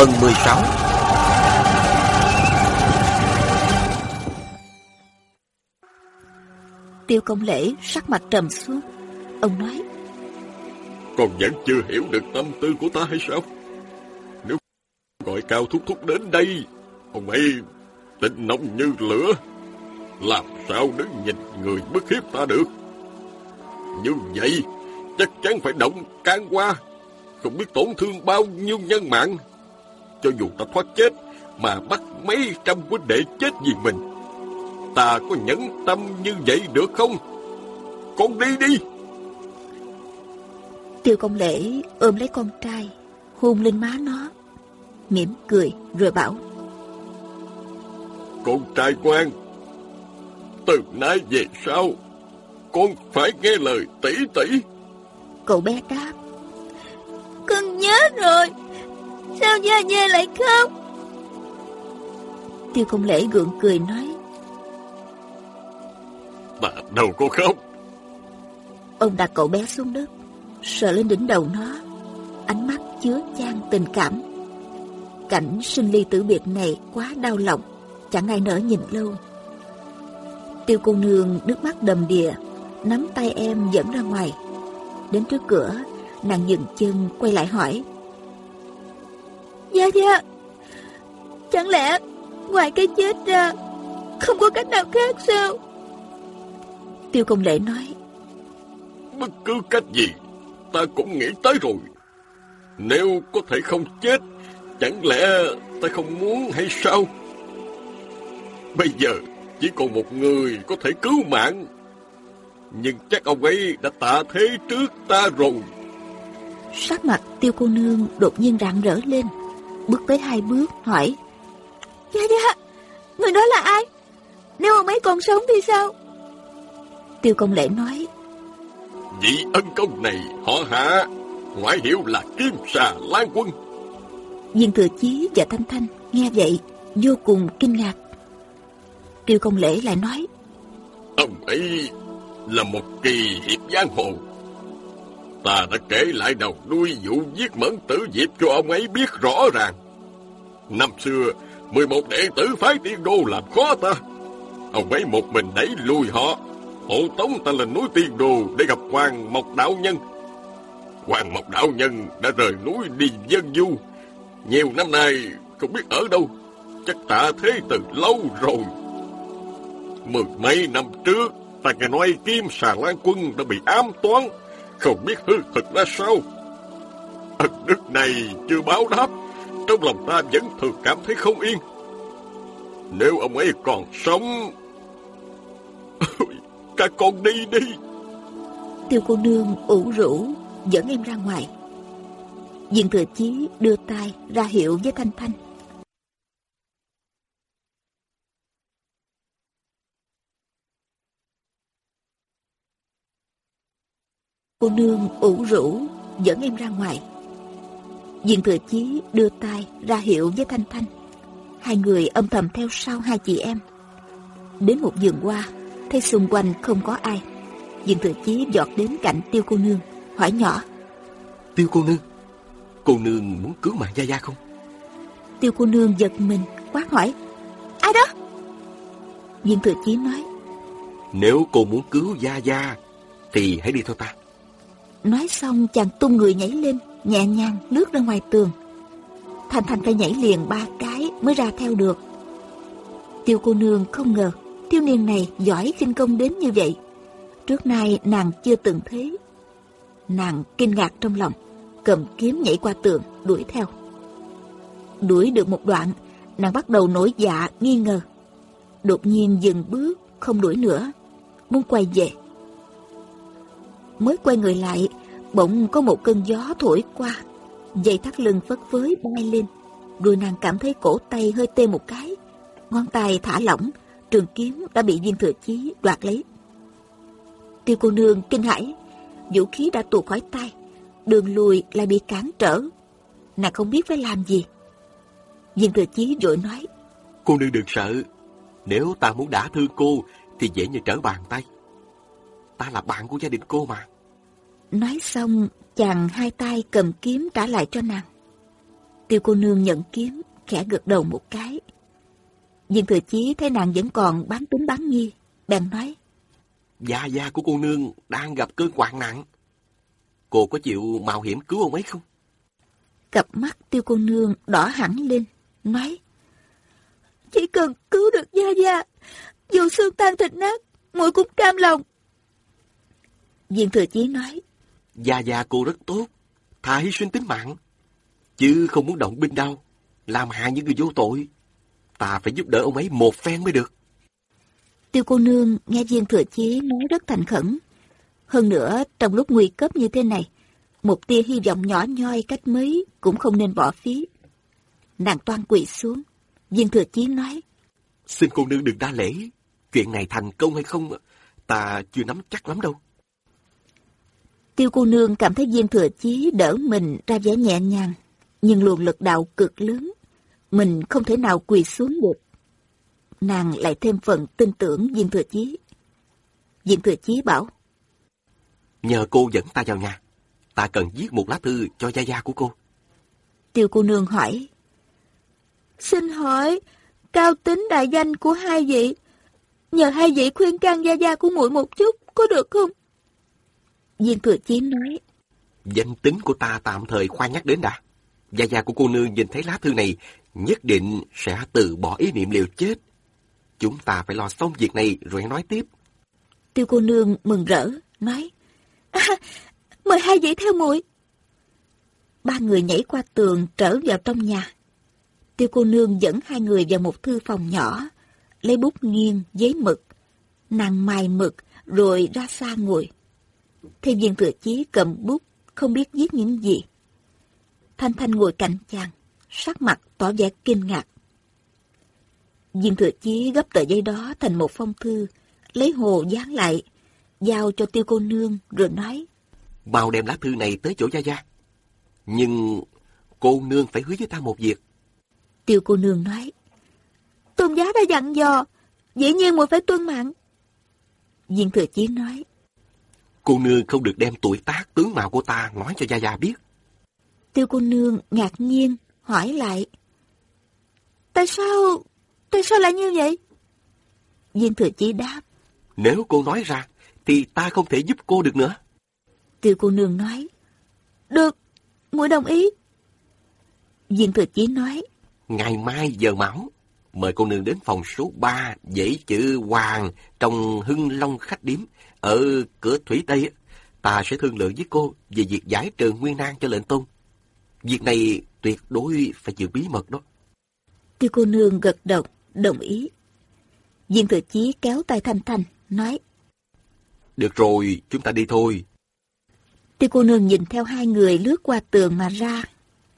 Phần 16 Tiêu công lễ sắc mặt trầm xuống. Ông nói. Còn vẫn chưa hiểu được tâm tư của ta hay sao? Nếu gọi cao thúc thúc đến đây, ông ấy tình nóng như lửa. Làm sao đứng nhìn người bức hiếp ta được? Như vậy, chắc chắn phải động can qua. Không biết tổn thương bao nhiêu nhân mạng. Cho dù ta thoát chết, mà bắt mấy trăm huynh đệ chết vì mình. Ta có nhẫn tâm như vậy được không? Con đi đi! Tiêu công lễ ôm lấy con trai, hôn lên má nó, mỉm cười rồi bảo. Con trai ngoan, từ nay về sau, con phải nghe lời tỷ tỷ. Cậu bé đáp. Con nhớ rồi, sao Gia Gia lại khóc? Tiêu công lễ gượng cười nói. Ta đâu có khóc. Ông đặt cậu bé xuống đất, sờ lên đỉnh đầu nó, ánh mắt chứa chan tình cảm. Cảnh sinh ly tử biệt này quá đau lòng, chẳng ai nỡ nhìn lâu. Tiêu cô nương nước mắt đầm đìa, nắm tay em dẫn ra ngoài. Đến trước cửa, nàng dừng chân quay lại hỏi. Dạ dạ, chẳng lẽ ngoài cái chết ra không có cách nào khác sao? Tiêu công lễ nói. Bất cứ cách gì, ta cũng nghĩ tới rồi. Nếu có thể không chết, chẳng lẽ ta không muốn hay sao? Bây giờ chỉ còn một người có thể cứu mạng. Nhưng chắc ông ấy đã tạ thế trước ta rồi. Sắc mặt tiêu cô nương đột nhiên rạng rỡ lên. Bước tới hai bước hỏi. Dạ dạ, người đó là ai? Nếu ông ấy còn sống thì sao? Tiêu công lễ nói. Vị ân công này họ hạ, ngoại hiệu là Kim Xà Lan Quân. Viên thừa chí và Thanh Thanh nghe vậy vô cùng kinh ngạc. Tiêu công lễ lại nói. Ông ấy là một kỳ hiệp giang hồ. Ta đã kể lại đầu đuôi vụ giết mẫn tử diệp cho ông ấy biết rõ ràng. Năm xưa, 11 đệ tử phái tiên đô làm khó ta. Ông ấy một mình đẩy lùi họ, hộ tống ta lên núi tiên đô để gặp Hoàng Mộc Đạo Nhân. Hoàng Mộc Đạo Nhân đã rời núi đi dân du. Nhiều năm nay không biết ở đâu, chắc tạ thế từ lâu rồi. Mười mấy năm trước, ta nghe nói Kim Xà Lan Quân đã bị ám toán, không biết hư thực ra sao. Ân đức này chưa báo đáp, trong lòng ta vẫn thường cảm thấy không yên. Nếu ông ấy còn sống... Các con đi đi. Tiêu cô nương ủ rũ, dẫn em ra ngoài. Diện thừa chí đưa tay ra hiệu với Thanh Thanh. Cô nương ủ rũ, dẫn em ra ngoài. Diện thừa chí đưa tay ra hiệu với Thanh Thanh. Hai người âm thầm theo sau hai chị em. Đến một vườn hoa, thấy xung quanh không có ai. Diện thừa chí dọt đến cạnh tiêu cô nương, hỏi nhỏ. Tiêu cô nương, cô nương muốn cứu mạng Gia Gia không? Tiêu cô nương giật mình, quát hỏi. Ai đó? Diện thừa chí nói. Nếu cô muốn cứu Gia Gia, thì hãy đi theo ta. Nói xong chàng tung người nhảy lên, nhẹ nhàng lướt ra ngoài tường. Thành Thành phải nhảy liền ba cái mới ra theo được. Tiêu cô nương không ngờ thiếu niên này giỏi khinh công đến như vậy. Trước nay nàng chưa từng thấy. Nàng kinh ngạc trong lòng, cầm kiếm nhảy qua tường, đuổi theo. Đuổi được một đoạn, nàng bắt đầu nổi dạ, nghi ngờ. Đột nhiên dừng bước, không đuổi nữa, muốn quay về. Mới quay người lại, bỗng có một cơn gió thổi qua, dây thắt lưng phất phới bay lên, Rồi nàng cảm thấy cổ tay hơi tê một cái. Ngón tay thả lỏng, trường kiếm đã bị viên thừa chí đoạt lấy. Tiêu cô nương kinh hãi, vũ khí đã tuột khỏi tay, đường lùi lại bị cản trở. Nàng không biết phải làm gì. Viên thừa chí vội nói. Cô nương đừng sợ, nếu ta muốn đả thương cô thì dễ như trở bàn tay. Ta là bạn của gia đình cô mà. Nói xong, chàng hai tay cầm kiếm trả lại cho nàng. Tiêu cô nương nhận kiếm, khẽ gật đầu một cái. Viên thừa chí thấy nàng vẫn còn bán tính bán nghi, bèn nói. Gia gia của cô nương đang gặp cơn hoạn nặng. Cô có chịu mạo hiểm cứu ông ấy không? Cặp mắt tiêu cô nương đỏ hẳn lên, nói. Chỉ cần cứu được Gia Gia, dù xương tan thịt nát, muội cũng cam lòng. Viên thừa chí nói. Gia Gia cô rất tốt, thà hy sinh tính mạng. Chứ không muốn động binh đâu, làm hại những người vô tội. Ta phải giúp đỡ ông ấy một phen mới được. Tiêu cô nương nghe viên thừa chí nói rất thành khẩn. Hơn nữa, trong lúc nguy cấp như thế này, một tia hy vọng nhỏ nhoi cách mấy cũng không nên bỏ phí. Nàng toan quỳ xuống. Viên thừa chí nói. Xin cô nương đừng đa lễ. Chuyện này thành công hay không, ta chưa nắm chắc lắm đâu. Tiêu cô nương cảm thấy viên thừa chí đỡ mình ra vẻ nhẹ nhàng, nhưng luồng lực đạo cực lớn, mình không thể nào quỳ xuống được. Nàng lại thêm phần tin tưởng viên thừa chí. Viên thừa chí bảo, Nhờ cô dẫn ta vào nhà, ta cần viết một lá thư cho gia gia của cô. Tiêu cô nương hỏi, Xin hỏi, cao tính đại danh của hai vị, nhờ hai vị khuyên can gia gia của muội một chút, có được không? Viên thừa chí nói, Danh tính của ta tạm thời khoan nhắc đến đã. Gia gia của cô nương nhìn thấy lá thư này, nhất định sẽ từ bỏ ý niệm liều chết. Chúng ta phải lo xong việc này rồi nói tiếp. Tiêu cô nương mừng rỡ, nói, à, mời hai vị theo muội. Ba người nhảy qua tường trở vào trong nhà. Tiêu cô nương dẫn hai người vào một thư phòng nhỏ, lấy bút nghiêng, giấy mực. Nàng mài mực, rồi ra xa ngồi. Thêm viên thừa chí cầm bút, không biết viết những gì. Thanh Thanh ngồi cạnh chàng, sắc mặt tỏ vẻ kinh ngạc. Viên thừa chí gấp tờ giấy đó thành một phong thư, lấy hồ dán lại, giao cho tiêu cô nương rồi nói. Mau đem lá thư này tới chỗ Gia Gia. Nhưng cô nương phải hứa với ta một việc. Tiêu cô nương nói. Tôn giá đã dặn dò, dĩ nhiên muội phải tuân mạng. Viên thừa chí nói. Cô nương không được đem tuổi tác tướng mạo của ta nói cho Gia Gia biết. Tiêu cô nương ngạc nhiên, hỏi lại. Tại sao, tại sao lại như vậy? Viên thừa chí đáp. Nếu cô nói ra, thì ta không thể giúp cô được nữa. Tiêu cô nương nói. Được, muội đồng ý. Viên thừa chí nói. Ngày mai giờ mão, mời cô nương đến phòng số 3 dãy chữ Hoàng trong Hưng Long khách điếm ở cửa Thủy Tây. Ta sẽ thương lượng với cô về việc giải trừ nguyên nan cho lệnh tôn. Việc này tuyệt đối phải giữ bí mật đó. Tiêu cô nương gật đầu, đồng ý. Viên thừa chí kéo tay Thanh Thanh, nói. Được rồi, chúng ta đi thôi. Tiêu cô nương nhìn theo hai người lướt qua tường mà ra.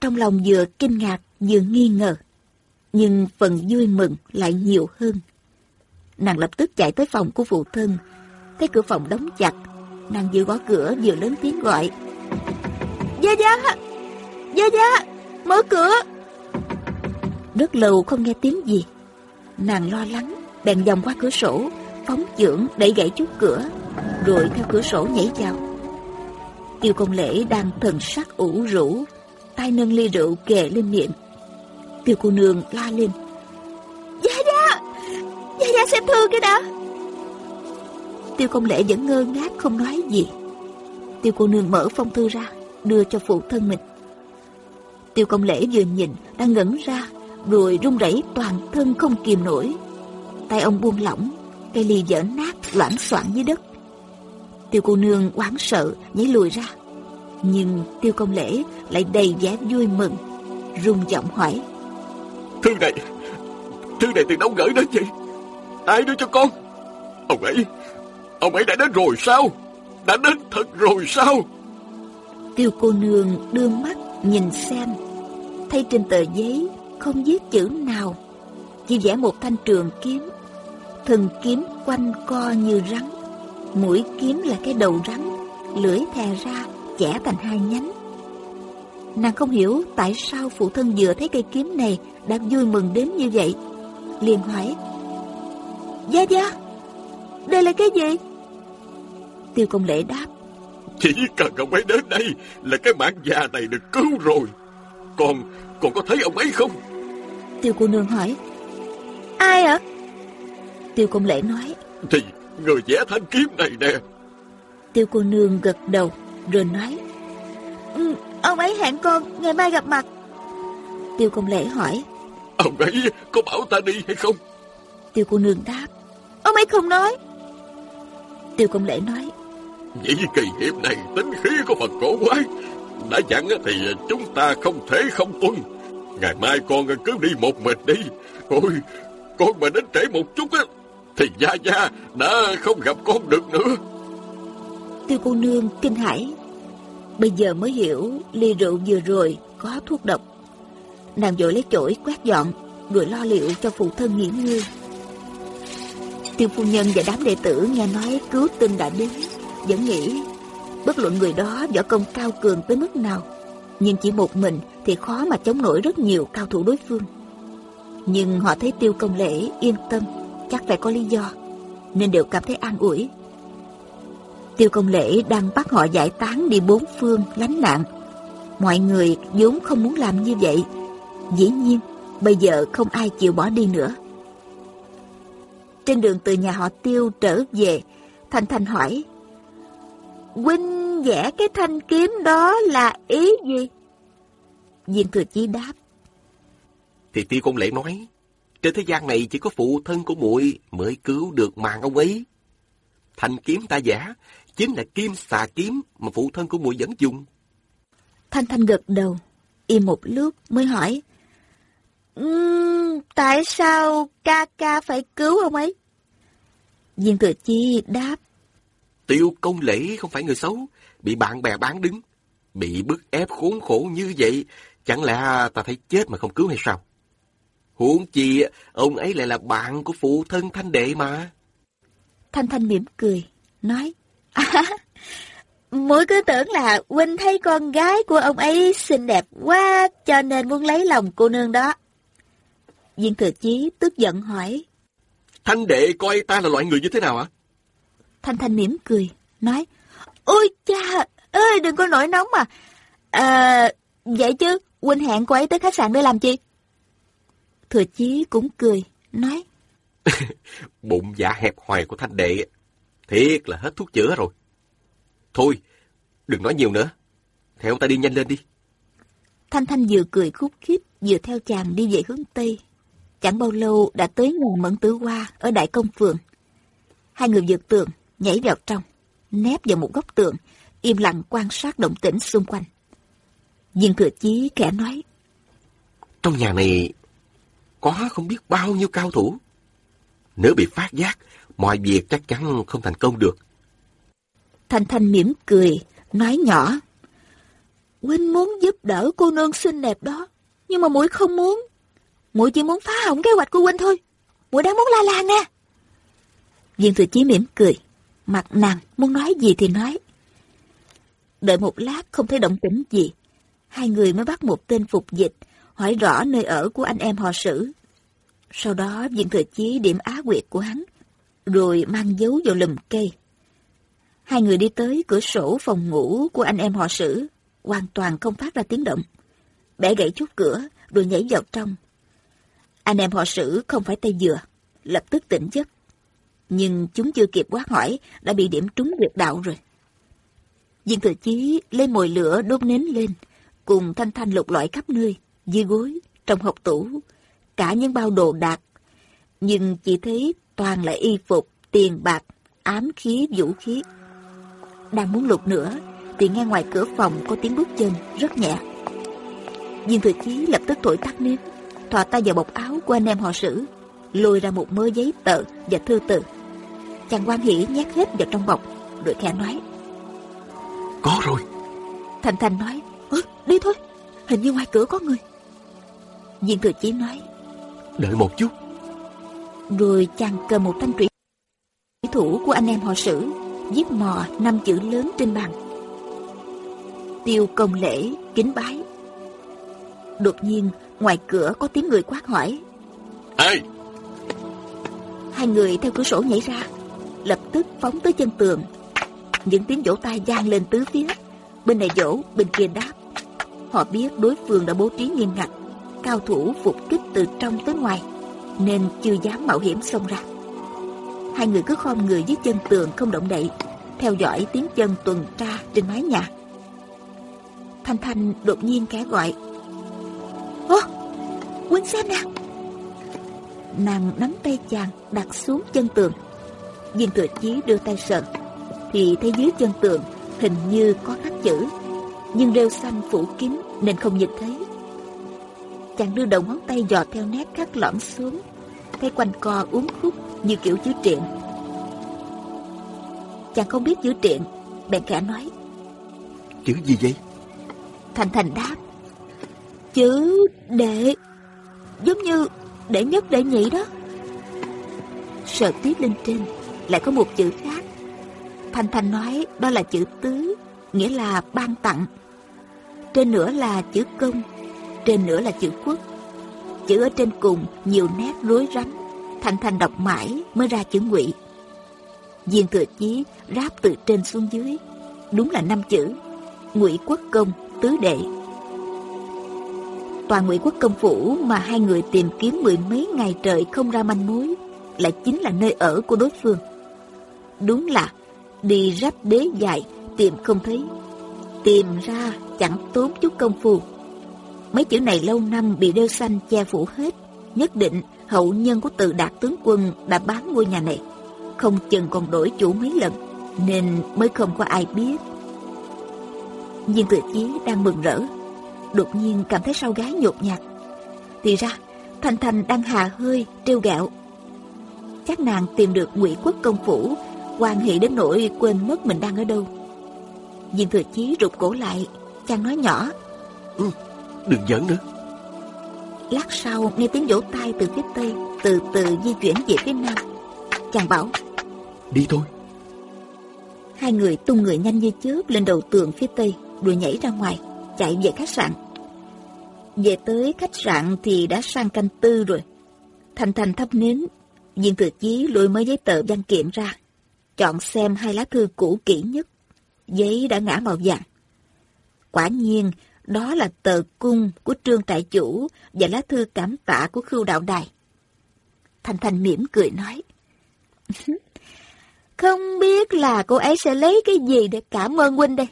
Trong lòng vừa kinh ngạc, vừa nghi ngờ. Nhưng phần vui mừng lại nhiều hơn. Nàng lập tức chạy tới phòng của phụ thân. Thấy cửa phòng đóng chặt. Nàng vừa gõ cửa vừa lớn tiếng gọi. Gia Gia! Gia Gia! Mở cửa! Rất lâu không nghe tiếng gì. Nàng lo lắng, bèn vòng qua cửa sổ, phóng chưởng đẩy gãy chút cửa, rồi theo cửa sổ nhảy vào. Tiêu công lễ đang thần sắc ủ rũ, tay nâng ly rượu kề lên miệng. Tiêu cô nương la lên. Gia Gia! Gia Gia xem thư cái đã! Tiêu công lễ vẫn ngơ ngác không nói gì. Tiêu cô nương mở phong thư ra, đưa cho phụ thân mình. Tiêu công lễ vừa nhìn, đã ngẩn ra, rồi run rẩy toàn thân không kìm nổi. Tay ông buông lỏng, cây ly vỡ nát loãng soạn dưới đất. Tiêu cô nương hoảng sợ nhảy lùi ra. Nhưng tiêu công lễ lại đầy vẻ vui mừng, rung giọng hỏi. Thư này, thư này từ đâu gửi đến vậy? Ai đưa cho con? Ông ấy, ông ấy đã đến rồi sao? Đã đến thật rồi sao? Tiêu cô nương đưa mắt nhìn xem, thấy trên tờ giấy không viết chữ nào, chỉ vẽ một thanh trường kiếm. Thân kiếm quanh co như rắn, mũi kiếm là cái đầu rắn, lưỡi thè ra, chẻ thành hai nhánh. Nàng không hiểu tại sao phụ thân vừa thấy cây kiếm này đã vui mừng đến như vậy. liền hỏi, Gia Gia, đây là cái gì? Tiêu công lễ đáp, Chỉ cần ông ấy đến đây là cái mạng già này được cứu rồi. Còn, còn có thấy ông ấy không? Tiêu cô nương hỏi, Ai ạ? Tiêu công lễ nói, Thì người vẽ thanh kiếm này nè. Tiêu cô nương gật đầu rồi nói, ừ, Ông ấy hẹn con ngày mai gặp mặt. Tiêu công lễ hỏi, Ông ấy có bảo ta đi hay không? Tiêu cô nương đáp, Ông ấy không nói. Tiêu công lễ nói, Nhĩ kỳ hiệp này tính khí của phật cổ quái. Đã dặn thì chúng ta không thể không tuân. Ngày mai con cứ đi một mình đi. Ôi, con mà đến trễ một chút á, thì Gia Gia đã không gặp con được nữa. Tiêu cô nương kinh hãi. Bây giờ mới hiểu ly rượu vừa rồi có thuốc độc. Nàng vội lấy chổi quét dọn, rồi lo liệu cho phụ thân nghỉ ngơi. Tiêu phu nhân và đám đệ tử nghe nói cứu tinh đã đến, vẫn nghĩ bất luận người đó võ công cao cường tới mức nào, nhưng chỉ một mình thì khó mà chống nổi rất nhiều cao thủ đối phương. Nhưng họ thấy tiêu công lễ yên tâm, chắc phải có lý do, nên đều cảm thấy an ủi. Tiêu công lễ đang bắt họ giải tán đi bốn phương lánh nạn. Mọi người vốn không muốn làm như vậy. Dĩ nhiên, bây giờ không ai chịu bỏ đi nữa. Trên đường từ nhà họ Tiêu trở về, Thanh Thanh hỏi, Huynh vẽ cái thanh kiếm đó là ý gì? Viên thừa chí đáp, Thì tiêu công lễ nói, trên thế gian này chỉ có phụ thân của muội mới cứu được mạng ông ấy. Thanh kiếm ta giả chính là kim xà kiếm mà phụ thân của muội vẫn dùng. Thanh Thanh gật đầu, im một lúc mới hỏi, Uhm, tại sao ca ca phải cứu ông ấy? Viên thừa chi đáp, Tiêu công lễ không phải người xấu, bị bạn bè bán đứng, bị bức ép khốn khổ như vậy, chẳng lẽ ta thấy chết mà không cứu hay sao? Huống chi, ông ấy lại là bạn của phụ thân thanh đệ mà. Thanh Thanh mỉm cười, nói, à, Mũi cứ tưởng là huynh thấy con gái của ông ấy xinh đẹp quá cho nên muốn lấy lòng cô nương đó. Viên thừa chí tức giận hỏi. Thanh đệ coi ta là loại người như thế nào hả? Thanh Thanh mỉm cười, nói, Ôi cha, ơi đừng có nổi nóng mà. À, vậy chứ, huynh hẹn cô ấy tới khách sạn để làm chi? Thừa chí cũng cười, nói, Bụng dạ hẹp hòi của thanh đệ, thiệt là hết thuốc chữa rồi. Thôi, đừng nói nhiều nữa. Theo ta đi nhanh lên đi. Thanh Thanh vừa cười khúc khích, vừa theo chàng đi về hướng Tây. Chẳng bao lâu đã tới nguồn mẫn tử hoa ở Đại Công Phường. Hai người vượt tường, nhảy vào trong, nép vào một góc tường, im lặng quan sát động tĩnh xung quanh. Viên thừa chí kẻ nói, Trong nhà này có không biết bao nhiêu cao thủ. Nếu bị phát giác, mọi việc chắc chắn không thành công được. Thanh Thanh mỉm cười, nói nhỏ, Huynh muốn giúp đỡ cô nương xinh đẹp đó, nhưng mà mũi không muốn. Mũi chỉ muốn phá hỏng kế hoạch của huynh thôi. Mũi đang muốn la làng nè. Viên thừa chí mỉm cười, mặt nàng muốn nói gì thì nói. Đợi một lát không thấy động tĩnh gì, hai người mới bắt một tên phục dịch, hỏi rõ nơi ở của anh em họ sử. Sau đó viên thừa chí điểm á quyệt của hắn, rồi mang dấu vào lùm cây. Hai người đi tới cửa sổ phòng ngủ của anh em họ sử, hoàn toàn không phát ra tiếng động. Bẻ gãy chút cửa, rồi nhảy vào trong. Anh em họ sử không phải tay dừa, lập tức tỉnh giấc. Nhưng chúng chưa kịp quát hỏi, đã bị điểm trúng huyệt đạo rồi. Viên thừa chí lấy mồi lửa đốt nến lên, cùng thanh thanh lục loại khắp nơi, dưới gối, trong hộp tủ, cả những bao đồ đạc. Nhưng chỉ thấy toàn là y phục, tiền bạc, ám khí, vũ khí. Đang muốn lục nữa, thì nghe ngoài cửa phòng có tiếng bước chân rất nhẹ. Viên thừa chí lập tức thổi tắt nến, thò tay vào bọc áo của anh em họ sử, lôi ra một mớ giấy tờ và thư từ. Chàng quan hỷ nhét hết vào trong bọc, rồi khẽ nói. Có rồi. Thành Thành nói, Ơ, đi thôi, hình như ngoài cửa có người. Viên thừa chí nói. Đợi một chút. Rồi chàng cầm một thanh trụy thủ của anh em họ sử, viết mò năm chữ lớn trên bàn. Tiêu công lễ, kính bái. Đột nhiên, ngoài cửa có tiếng người quát hỏi. Ê! Hai người theo cửa sổ nhảy ra, lập tức phóng tới chân tường. Những tiếng vỗ tay vang lên tứ phía. Bên này vỗ, bên kia đáp. Họ biết đối phương đã bố trí nghiêm ngặt, cao thủ phục kích từ trong tới ngoài, nên chưa dám mạo hiểm xông ra. Hai người cứ khom người dưới chân tường không động đậy, theo dõi tiếng chân tuần tra trên mái nhà. Thanh Thanh đột nhiên khẽ gọi. Ô, quên xem nè! Nàng nắm tay chàng đặt xuống chân tường. Viên thừa chí đưa tay sờ, thì thấy dưới chân tường hình như có khắc chữ, nhưng rêu xanh phủ kín nên không nhìn thấy. Chàng đưa đầu ngón tay dò theo nét khắc lõm xuống, thấy quanh co uốn khúc như kiểu chữ triện. Chàng không biết chữ triện, bèn khẽ nói. Chữ gì vậy? Thành Thành đáp. Chữ đệ, giống như đệ nhất đệ nhị đó. Sờ tiếp lên trên, lại có một chữ khác. Thanh Thanh nói đó là chữ tứ, nghĩa là ban tặng. Trên nữa là chữ công, trên nữa là chữ quốc. Chữ ở trên cùng nhiều nét rối rắm, Thanh Thanh đọc mãi mới ra chữ ngụy. Viên thừa chí ráp từ trên xuống dưới, đúng là năm chữ. Ngụy quốc công, tứ đệ. Toàn ngụy quốc công phủ mà hai người tìm kiếm mười mấy ngày trời không ra manh mối, lại chính là nơi ở của đối phương. Đúng là đi ráp đế dài tìm không thấy, tìm ra chẳng tốn chút công phu. Mấy chữ này lâu năm bị đeo xanh che phủ hết, nhất định hậu nhân của từ đạt tướng quân đã bán ngôi nhà này, không chừng còn đổi chủ mấy lần, nên mới không có ai biết. Viên tự chí đang mừng rỡ, đột nhiên cảm thấy sau gái nhột nhạt. Thì ra, Thanh Thanh đang hà hơi, trêu gạo. Chắc nàng tìm được ngụy quốc công phủ, quan hệ đến nỗi quên mất mình đang ở đâu. Viên thừa chí rụt cổ lại, chàng nói nhỏ. Ừ, đừng giỡn nữa. Lát sau nghe tiếng vỗ tay từ phía tây Từ từ di chuyển về phía nam Chàng bảo Đi thôi Hai người tung người nhanh như chớp lên đầu tường phía tây Rồi nhảy ra ngoài Chạy về khách sạn Về tới khách sạn thì đã sang canh tư rồi Thành thành thắp nến Viên thừa chí lôi mấy giấy tờ văn kiện ra Chọn xem hai lá thư cũ kỹ nhất Giấy đã ngã màu vàng Quả nhiên đó là tờ cung của trương trại chủ và lá thư cảm tạ của khưu đạo đài. Thành Thành mỉm cười nói. Không biết là cô ấy sẽ lấy cái gì để cảm ơn huynh đây?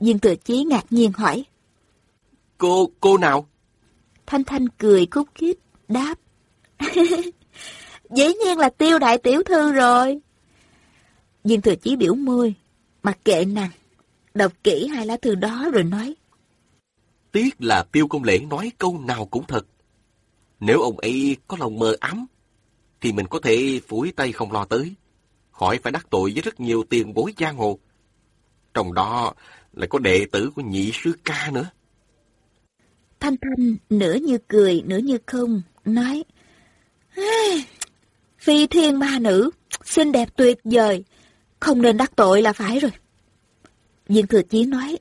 Dương Thừa Chí ngạc nhiên hỏi. Cô, cô nào? Thanh Thanh cười khúc khích, đáp. Dĩ nhiên là tiêu đại tiểu thư rồi. Dương Thừa Chí biểu môi, mặc kệ nàng, đọc kỹ hai lá thư đó rồi nói. Tiếc là tiêu công lễ nói câu nào cũng thật. Nếu ông ấy có lòng mờ ám, thì mình có thể phủi tay không lo tới. Khỏi phải đắc tội với rất nhiều tiền bối giang hồ. Trong đó lại có đệ tử của nhị sư ca nữa. Thanh Thanh nửa như cười, nửa như không, nói Phi thiên ma nữ, xinh đẹp tuyệt vời, không nên đắc tội là phải rồi. Viên Thừa Chí nói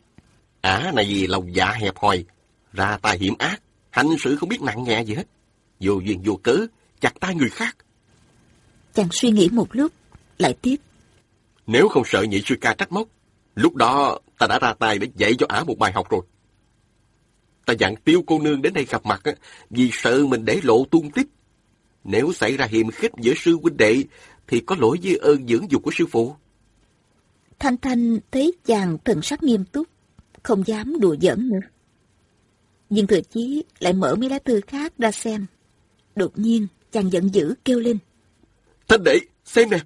Ả này vì lòng dạ hẹp hòi, ra tay hiểm ác, hành sự không biết nặng nhẹ gì hết. Vô duyên vô cớ, chặt tay người khác. Chàng suy nghĩ một lúc, lại tiếp. Nếu không sợ nhị sư ca trách móc, lúc đó ta đã ra tay để dạy cho Ả một bài học rồi. Ta dặn tiêu cô nương đến đây gặp mặt vì sợ mình để lộ tung tích. Nếu xảy ra hiềm khích giữa sư huynh đệ thì có lỗi với ơn dưỡng dục của sư phụ. Thanh Thanh thấy chàng thần sắc nghiêm túc, không dám đùa giỡn nữa. Nhưng thừa chí lại mở mấy lá thư khác ra xem. Đột nhiên, chàng giận dữ kêu lên. Thanh đệ, xem nè.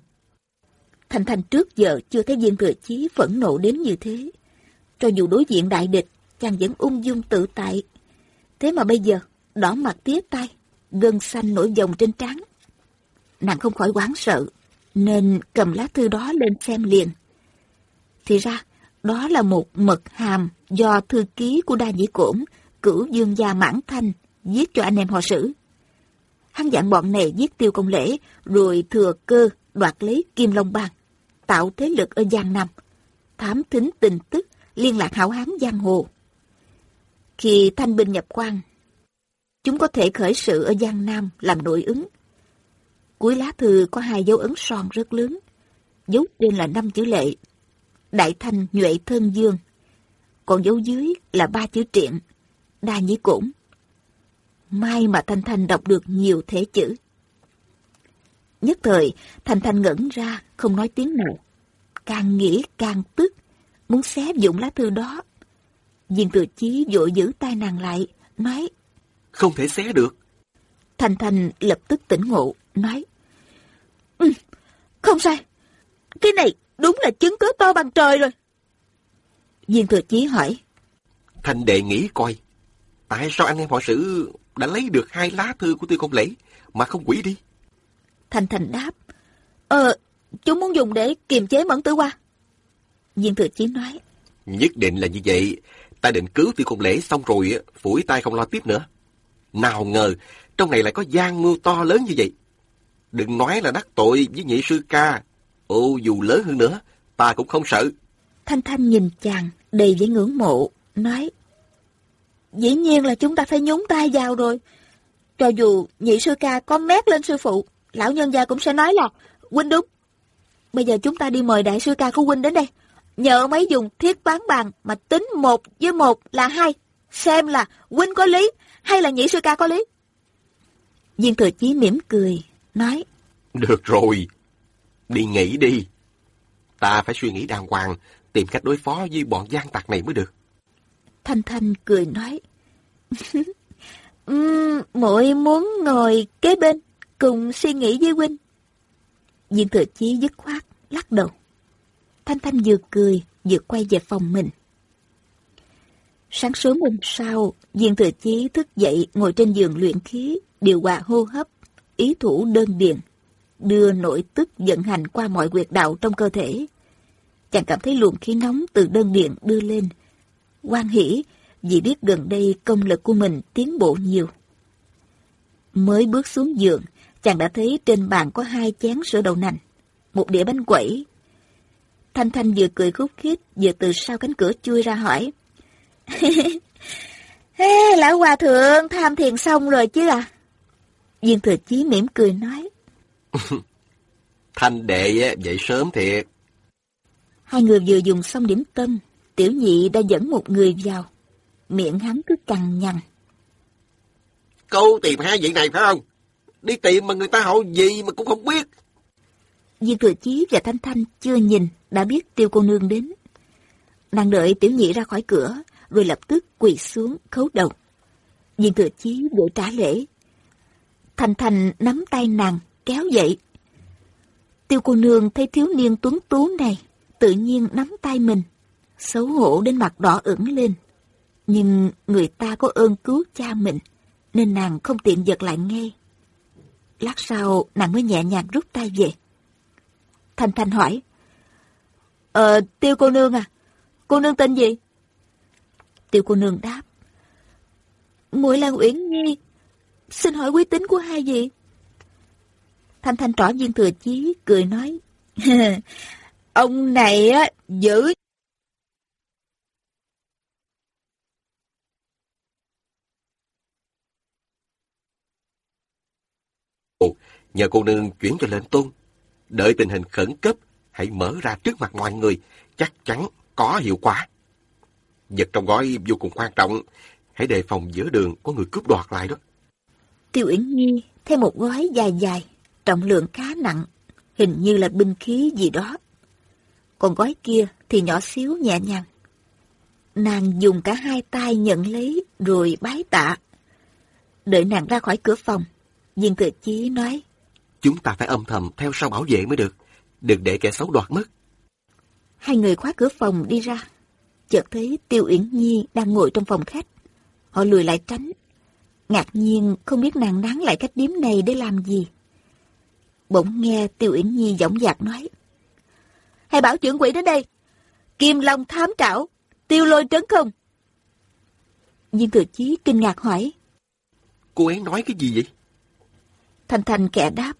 Thành Thành trước giờ chưa thấy viên thừa chí phẫn nộ đến như thế. Cho dù đối diện đại địch, chàng vẫn ung dung tự tại. Thế mà bây giờ, đỏ mặt tía tay, gân xanh nổi dòng trên trán. Nàng không khỏi quán sợ, nên cầm lá thư đó lên xem liền. Thì ra, đó là một mật hàm do thư ký của Đa Nhĩ Cổn, cửu dương gia mãn thanh, giết cho anh em họ sử. Hắn dặn bọn này giết tiêu công lễ, rồi thừa cơ đoạt lấy Kim Long Bang, tạo thế lực ở Giang Nam, thám thính tin tức, liên lạc hảo hán giang hồ. Khi thanh binh nhập quan, chúng có thể khởi sự ở Giang Nam làm nội ứng. Cuối lá thư có hai dấu ấn son rất lớn, dấu tên là năm chữ lệ, đại thanh nhuệ thân dương, còn dấu dưới là ba chữ triện, đa nhĩ cổn. May mà Thanh Thanh đọc được nhiều thể chữ. Nhất thời, Thanh Thanh ngẩn ra, không nói tiếng nào. Càng nghĩ càng tức, muốn xé dụng lá thư đó. Viên tự chí vội giữ tay nàng lại, nói Không thể xé được. Thanh Thanh lập tức tỉnh ngộ, nói ừ, Không sai, cái này đúng là chứng cứ to bằng trời rồi. Viên thừa chí hỏi Thanh đệ nghĩ coi, tại sao anh em họ sử đã lấy được hai lá thư của tiêu công lễ mà không quỷ đi? Thanh Thanh đáp Ờ, chúng muốn dùng để kiềm chế mẫn tử qua. Viên thừa chí nói Nhất định là như vậy. Ta định cứu tiêu công lễ xong rồi, phủi tay không lo tiếp nữa. Nào ngờ, trong này lại có gian mưu to lớn như vậy. Đừng nói là đắc tội với nhị sư ca. Ô, dù lớn hơn nữa, ta cũng không sợ. Thanh Thanh nhìn chàng, đầy vẻ ngưỡng mộ, nói Dĩ nhiên là chúng ta phải nhúng tay vào rồi. Cho dù nhị sư ca có mét lên sư phụ, lão nhân gia cũng sẽ nói là Huynh đúng. Bây giờ chúng ta đi mời đại sư ca của Huynh đến đây. Nhờ mấy dùng thiết bán bàn mà tính một với một là hai. Xem là Huynh có lý hay là nhị sư ca có lý. Viên thừa chí mỉm cười, nói Được rồi, đi nghỉ đi. Ta phải suy nghĩ đàng hoàng, tìm cách đối phó với bọn gian tặc này mới được. Thanh Thanh cười nói um, muội muốn ngồi kế bên cùng suy nghĩ với huynh. Viên thừa chí dứt khoát, lắc đầu. Thanh Thanh vừa cười, vừa quay về phòng mình. Sáng sớm hôm sau, Viên thừa chí thức dậy ngồi trên giường luyện khí, điều hòa hô hấp, ý thủ đơn điền, đưa nội tức vận hành qua mọi quyệt đạo trong cơ thể. Chàng cảm thấy luồng khí nóng từ đơn điện đưa lên. quan hỷ vì biết gần đây công lực của mình tiến bộ nhiều. Mới bước xuống giường, chàng đã thấy trên bàn có hai chén sữa đậu nành, một đĩa bánh quẩy. Thanh Thanh vừa cười khúc khích, vừa từ sau cánh cửa chui ra hỏi. Ê, lão hòa thượng tham thiền xong rồi chứ à? Viên thừa chí mỉm cười nói. Thanh đệ dậy sớm thiệt. Hai người vừa dùng xong điểm tâm, tiểu nhị đã dẫn một người vào. Miệng hắn cứ cằn nhằn. Câu tìm hai vị này phải không? Đi tìm mà người ta hỏi gì mà cũng không biết. Viên Thừa Chí và Thanh Thanh chưa nhìn đã biết tiêu cô nương đến. Nàng đợi tiểu nhị ra khỏi cửa, rồi lập tức quỳ xuống khấu đầu. Viên Thừa Chí vội trả lễ. Thanh Thanh nắm tay nàng, kéo dậy. Tiêu cô nương thấy thiếu niên tuấn tú này, tự nhiên nắm tay mình, xấu hổ đến mặt đỏ ửng lên. Nhưng người ta có ơn cứu cha mình, nên nàng không tiện giật lại ngay. Lát sau, nàng mới nhẹ nhàng rút tay về. Thanh Thanh hỏi, Ờ, tiêu cô nương à, cô nương tên gì? Tiêu cô nương đáp, muội là Uyển Nhi, xin hỏi quý tính của hai vị? Thanh Thanh trỏ viên thừa chí, cười nói, Ông này á, giữ Nhờ cô nương chuyển cho lên tôn. Đợi tình hình khẩn cấp, hãy mở ra trước mặt mọi người, chắc chắn có hiệu quả. Vật trong gói vô cùng quan trọng, hãy đề phòng giữa đường có người cướp đoạt lại đó. Tiêu Yến Nhi thêm một gói dài dài, trọng lượng khá nặng, hình như là binh khí gì đó. Còn gói kia thì nhỏ xíu nhẹ nhàng. Nàng dùng cả hai tay nhận lấy rồi bái tạ. Đợi nàng ra khỏi cửa phòng, viên tự chí nói. Chúng ta phải âm thầm theo sau bảo vệ mới được, đừng để kẻ xấu đoạt mất. Hai người khóa cửa phòng đi ra, chợt thấy Tiêu Uyển Nhi đang ngồi trong phòng khách. Họ lùi lại tránh, ngạc nhiên không biết nàng nán lại cách điếm này để làm gì. Bỗng nghe Tiêu Uyển Nhi giọng dạc nói. Hãy bảo trưởng quỷ đến đây. Kim Long thám trảo, tiêu lôi trấn không? Viên thừa chí kinh ngạc hỏi. Cô ấy nói cái gì vậy? Thanh Thanh kẻ đáp.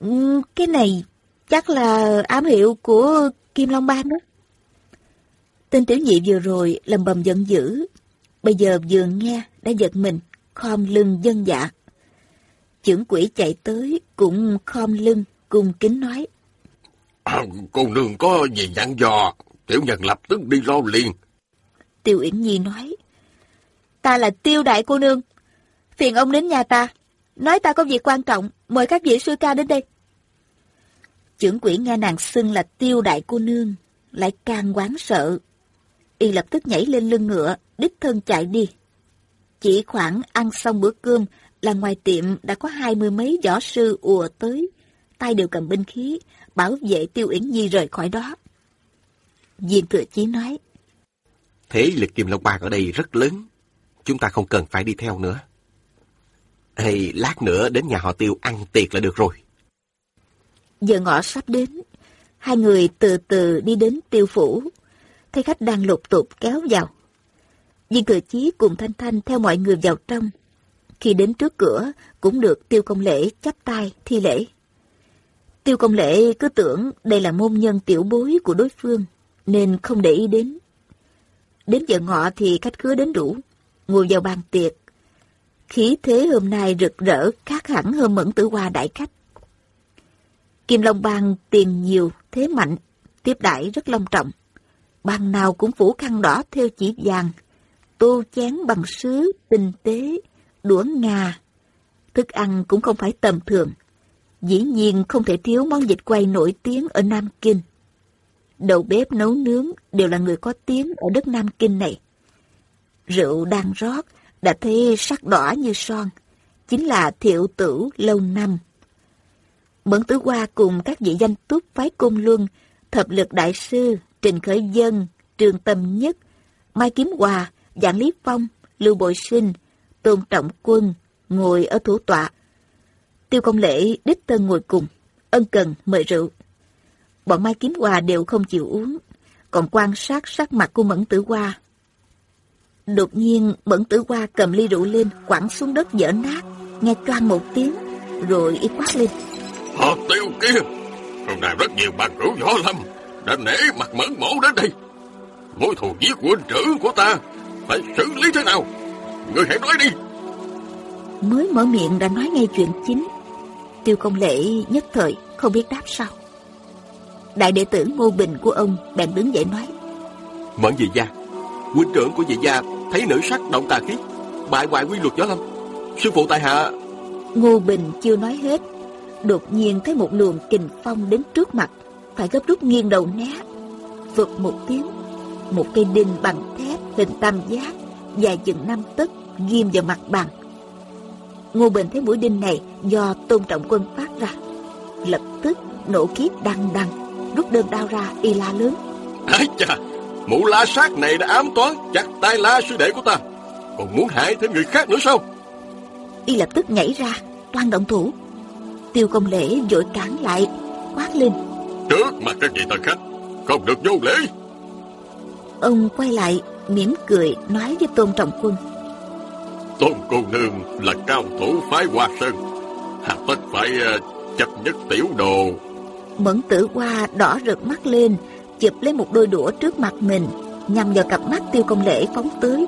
"Ừ, Cái này chắc là ám hiệu của Kim Long Bang đó. Tên tiểu nhị vừa rồi lầm bầm giận dữ. Bây giờ vừa nghe đã giật mình, khom lưng dân dạ. Chưởng quỷ chạy tới cũng khom lưng, cung kính nói. À, cô nương có gì dặn dò, tiểu nhân lập tức đi lo liền. Tiêu Uyển Nhi nói. Ta là tiêu đại cô nương. Phiền ông đến nhà ta. Nói ta có việc quan trọng, mời các vị sư ca đến đây. Chưởng quỷ nghe nàng xưng là tiêu đại cô nương, lại càng quán sợ. Y lập tức nhảy lên lưng ngựa, đích thân chạy đi. Chỉ khoảng ăn xong bữa cơm là ngoài tiệm đã có hai mươi mấy võ sư ùa tới, tay đều cầm binh khí, bảo vệ Tiêu Uyển Nhi rời khỏi đó. Viên Thừa Chí nói, Thế lực Kim Long Bang ở đây rất lớn. Chúng ta không cần phải đi theo nữa. Hay lát nữa đến nhà họ tiêu ăn tiệc là được rồi. giờ ngọ sắp đến, hai người từ từ đi đến tiêu phủ, thấy khách đang lục tục kéo vào. Viên Thừa Chí cùng Thanh Thanh theo mọi người vào trong. Khi đến trước cửa, cũng được tiêu công lễ chắp tay thi lễ. Tiêu công lễ cứ tưởng đây là môn nhân tiểu bối của đối phương, nên không để ý đến. Đến giờ ngọ thì khách khứa đến đủ, ngồi vào bàn tiệc. Khí thế hôm nay rực rỡ khác hẳn hơn mẫn tử hoa đại khách. Kim Long Bang tiền nhiều, thế mạnh, tiếp đãi rất long trọng. Bàn nào cũng phủ khăn đỏ theo chỉ vàng, tô chén bằng sứ, tinh tế, đũa ngà. Thức ăn cũng không phải tầm thường. Dĩ nhiên không thể thiếu món vịt quay nổi tiếng ở Nam Kinh. Đầu bếp nấu nướng đều là người có tiếng ở đất Nam Kinh này. Rượu đang rót đã thấy sắc đỏ như son, chính là thiệu tử lâu năm. Mẫn Tử Hoa cùng các vị danh túc phái cung luân, thập lực đại sư, Trình Khởi Dân, Trường Tâm Nhất, Mai Kiếm Hòa, Giảng Lý Phong, Lưu Bội Sinh, Tôn Trọng Quân, ngồi ở thủ tọa. Tiêu công lễ đích thân ngồi cùng, ân cần mời rượu. Bọn Mai Kiếm Hòa đều không chịu uống, còn quan sát sắc mặt của Mẫn Tử Hoa. Đột nhiên, Mẫn Tử Hoa cầm ly rượu lên, quẳng xuống đất dở nát, nghe choang một tiếng, rồi y quát lên. Họ tiêu kia, hôm nay rất nhiều bàn rượu võ lâm, đã nể mặt mẫn mổ đến đây. Mối thù giết quân trữ của ta, phải xử lý thế nào? Người hãy nói đi. Mới mở miệng đã nói ngay chuyện chính. Tiêu công lễ nhất thời không biết đáp sao. Đại đệ tử Ngô Bình của ông bèn đứng dậy nói. Mẫn dị gia, huynh trưởng của dị gia thấy nữ sắc động tà khí, bại hoại quy luật gió lâm. Sư phụ tại hạ Ngô Bình chưa nói hết. Đột nhiên thấy một luồng kình phong đến trước mặt, phải gấp rút nghiêng đầu né. Vụt một tiếng, một cây đinh bằng thép hình tam giác, dài chừng năm tấc ghim vào mặt bằng. Ngô Bình thấy mũi đinh này do tôn trọng quân phát ra. Lập tức nổ kiếp đằng đằng, rút đơn đao ra y la lớn. Ái chà, mụ la sát này đã ám toán chặt tay la sư đệ của ta. Còn muốn hại thêm người khác nữa sao? Y lập tức nhảy ra, toan động thủ. Tiêu công lễ vội cản lại, quát lên. Trước mặt các vị tân khách, không được vô lễ. Ông quay lại, mỉm cười nói với Tôn Trọng Quân. Tôn cô nương là cao thủ phái Hoa Sơn. Hà tất phải uh, chấp nhất tiểu đồ. Mẫn tử hoa đỏ rực mắt lên, chụp lấy một đôi đũa trước mặt mình, nhằm vào cặp mắt tiêu công lễ phóng tới.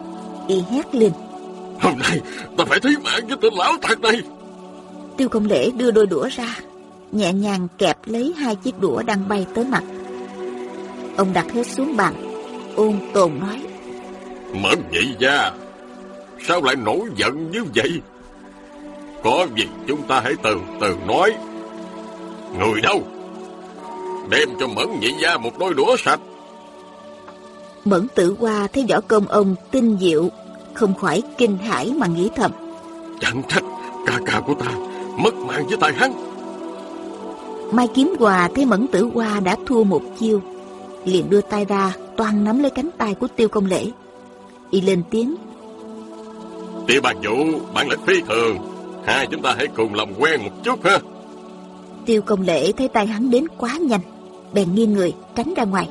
Y hét lên. Hôm nay ta phải thí mạng với tên lão tặc này. Tiêu công lễ đưa đôi đũa ra, nhẹ nhàng kẹp lấy hai chiếc đũa đang bay tới mặt. Ông đặt hết xuống bàn, ôn tồn nói. Mẫn nhị gia, sao lại nổi giận như vậy? Có gì chúng ta hãy từ từ nói. Người đâu? Đem cho Mẫn nhị gia một đôi đũa sạch. Mẫn tử hoa thấy võ công ông tinh diệu, không khỏi kinh hãi mà nghĩ thầm. Chẳng trách ca ca của ta mất mạng với tay hắn. Mai Kiếm Hòa thấy Mẫn Tử Hoa đã thua một chiêu, liền đưa tay ra toàn nắm lấy cánh tay của Tiêu Công Lễ. Y lên tiếng, Tiêu bạc vũ, bạn lệnh phi thường. Hai chúng ta hãy cùng làm quen một chút ha. Tiêu Công Lễ thấy tay hắn đến quá nhanh, bèn nghiêng người tránh ra ngoài.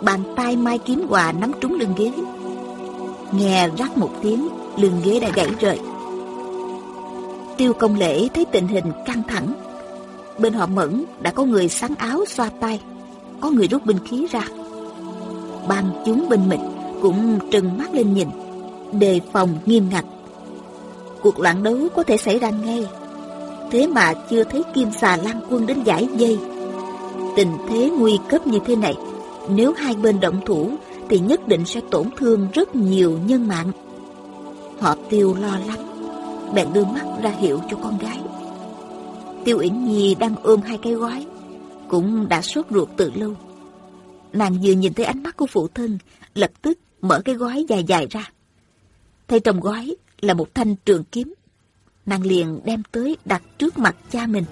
Bàn tay Mai Kiếm Hòa nắm trúng lưng ghế. Nghe rắc một tiếng, lưng ghế đã gãy rời. Tiêu công lễ thấy tình hình căng thẳng. Bên họ mẫn đã có người sắn áo xoa tay, có người rút binh khí ra. Ban chúng bên mình cũng trừng mắt lên nhìn, đề phòng nghiêm ngặt. Cuộc loạn đấu có thể xảy ra ngay, thế mà chưa thấy kim xà lan quân đến giải dây. Tình thế nguy cấp như thế này, nếu hai bên động thủ thì nhất định sẽ tổn thương rất nhiều nhân mạng. Họ tiêu lo lắng, bèn đưa mắt ra hiệu cho con gái. Tiêu Uyển Nhi đang ôm hai cái gói, cũng đã sốt ruột từ lâu. Nàng vừa nhìn thấy ánh mắt của phụ thân, lập tức mở cái gói dài dài ra. Thấy trong gói là một thanh trường kiếm. Nàng liền đem tới đặt trước mặt cha mình.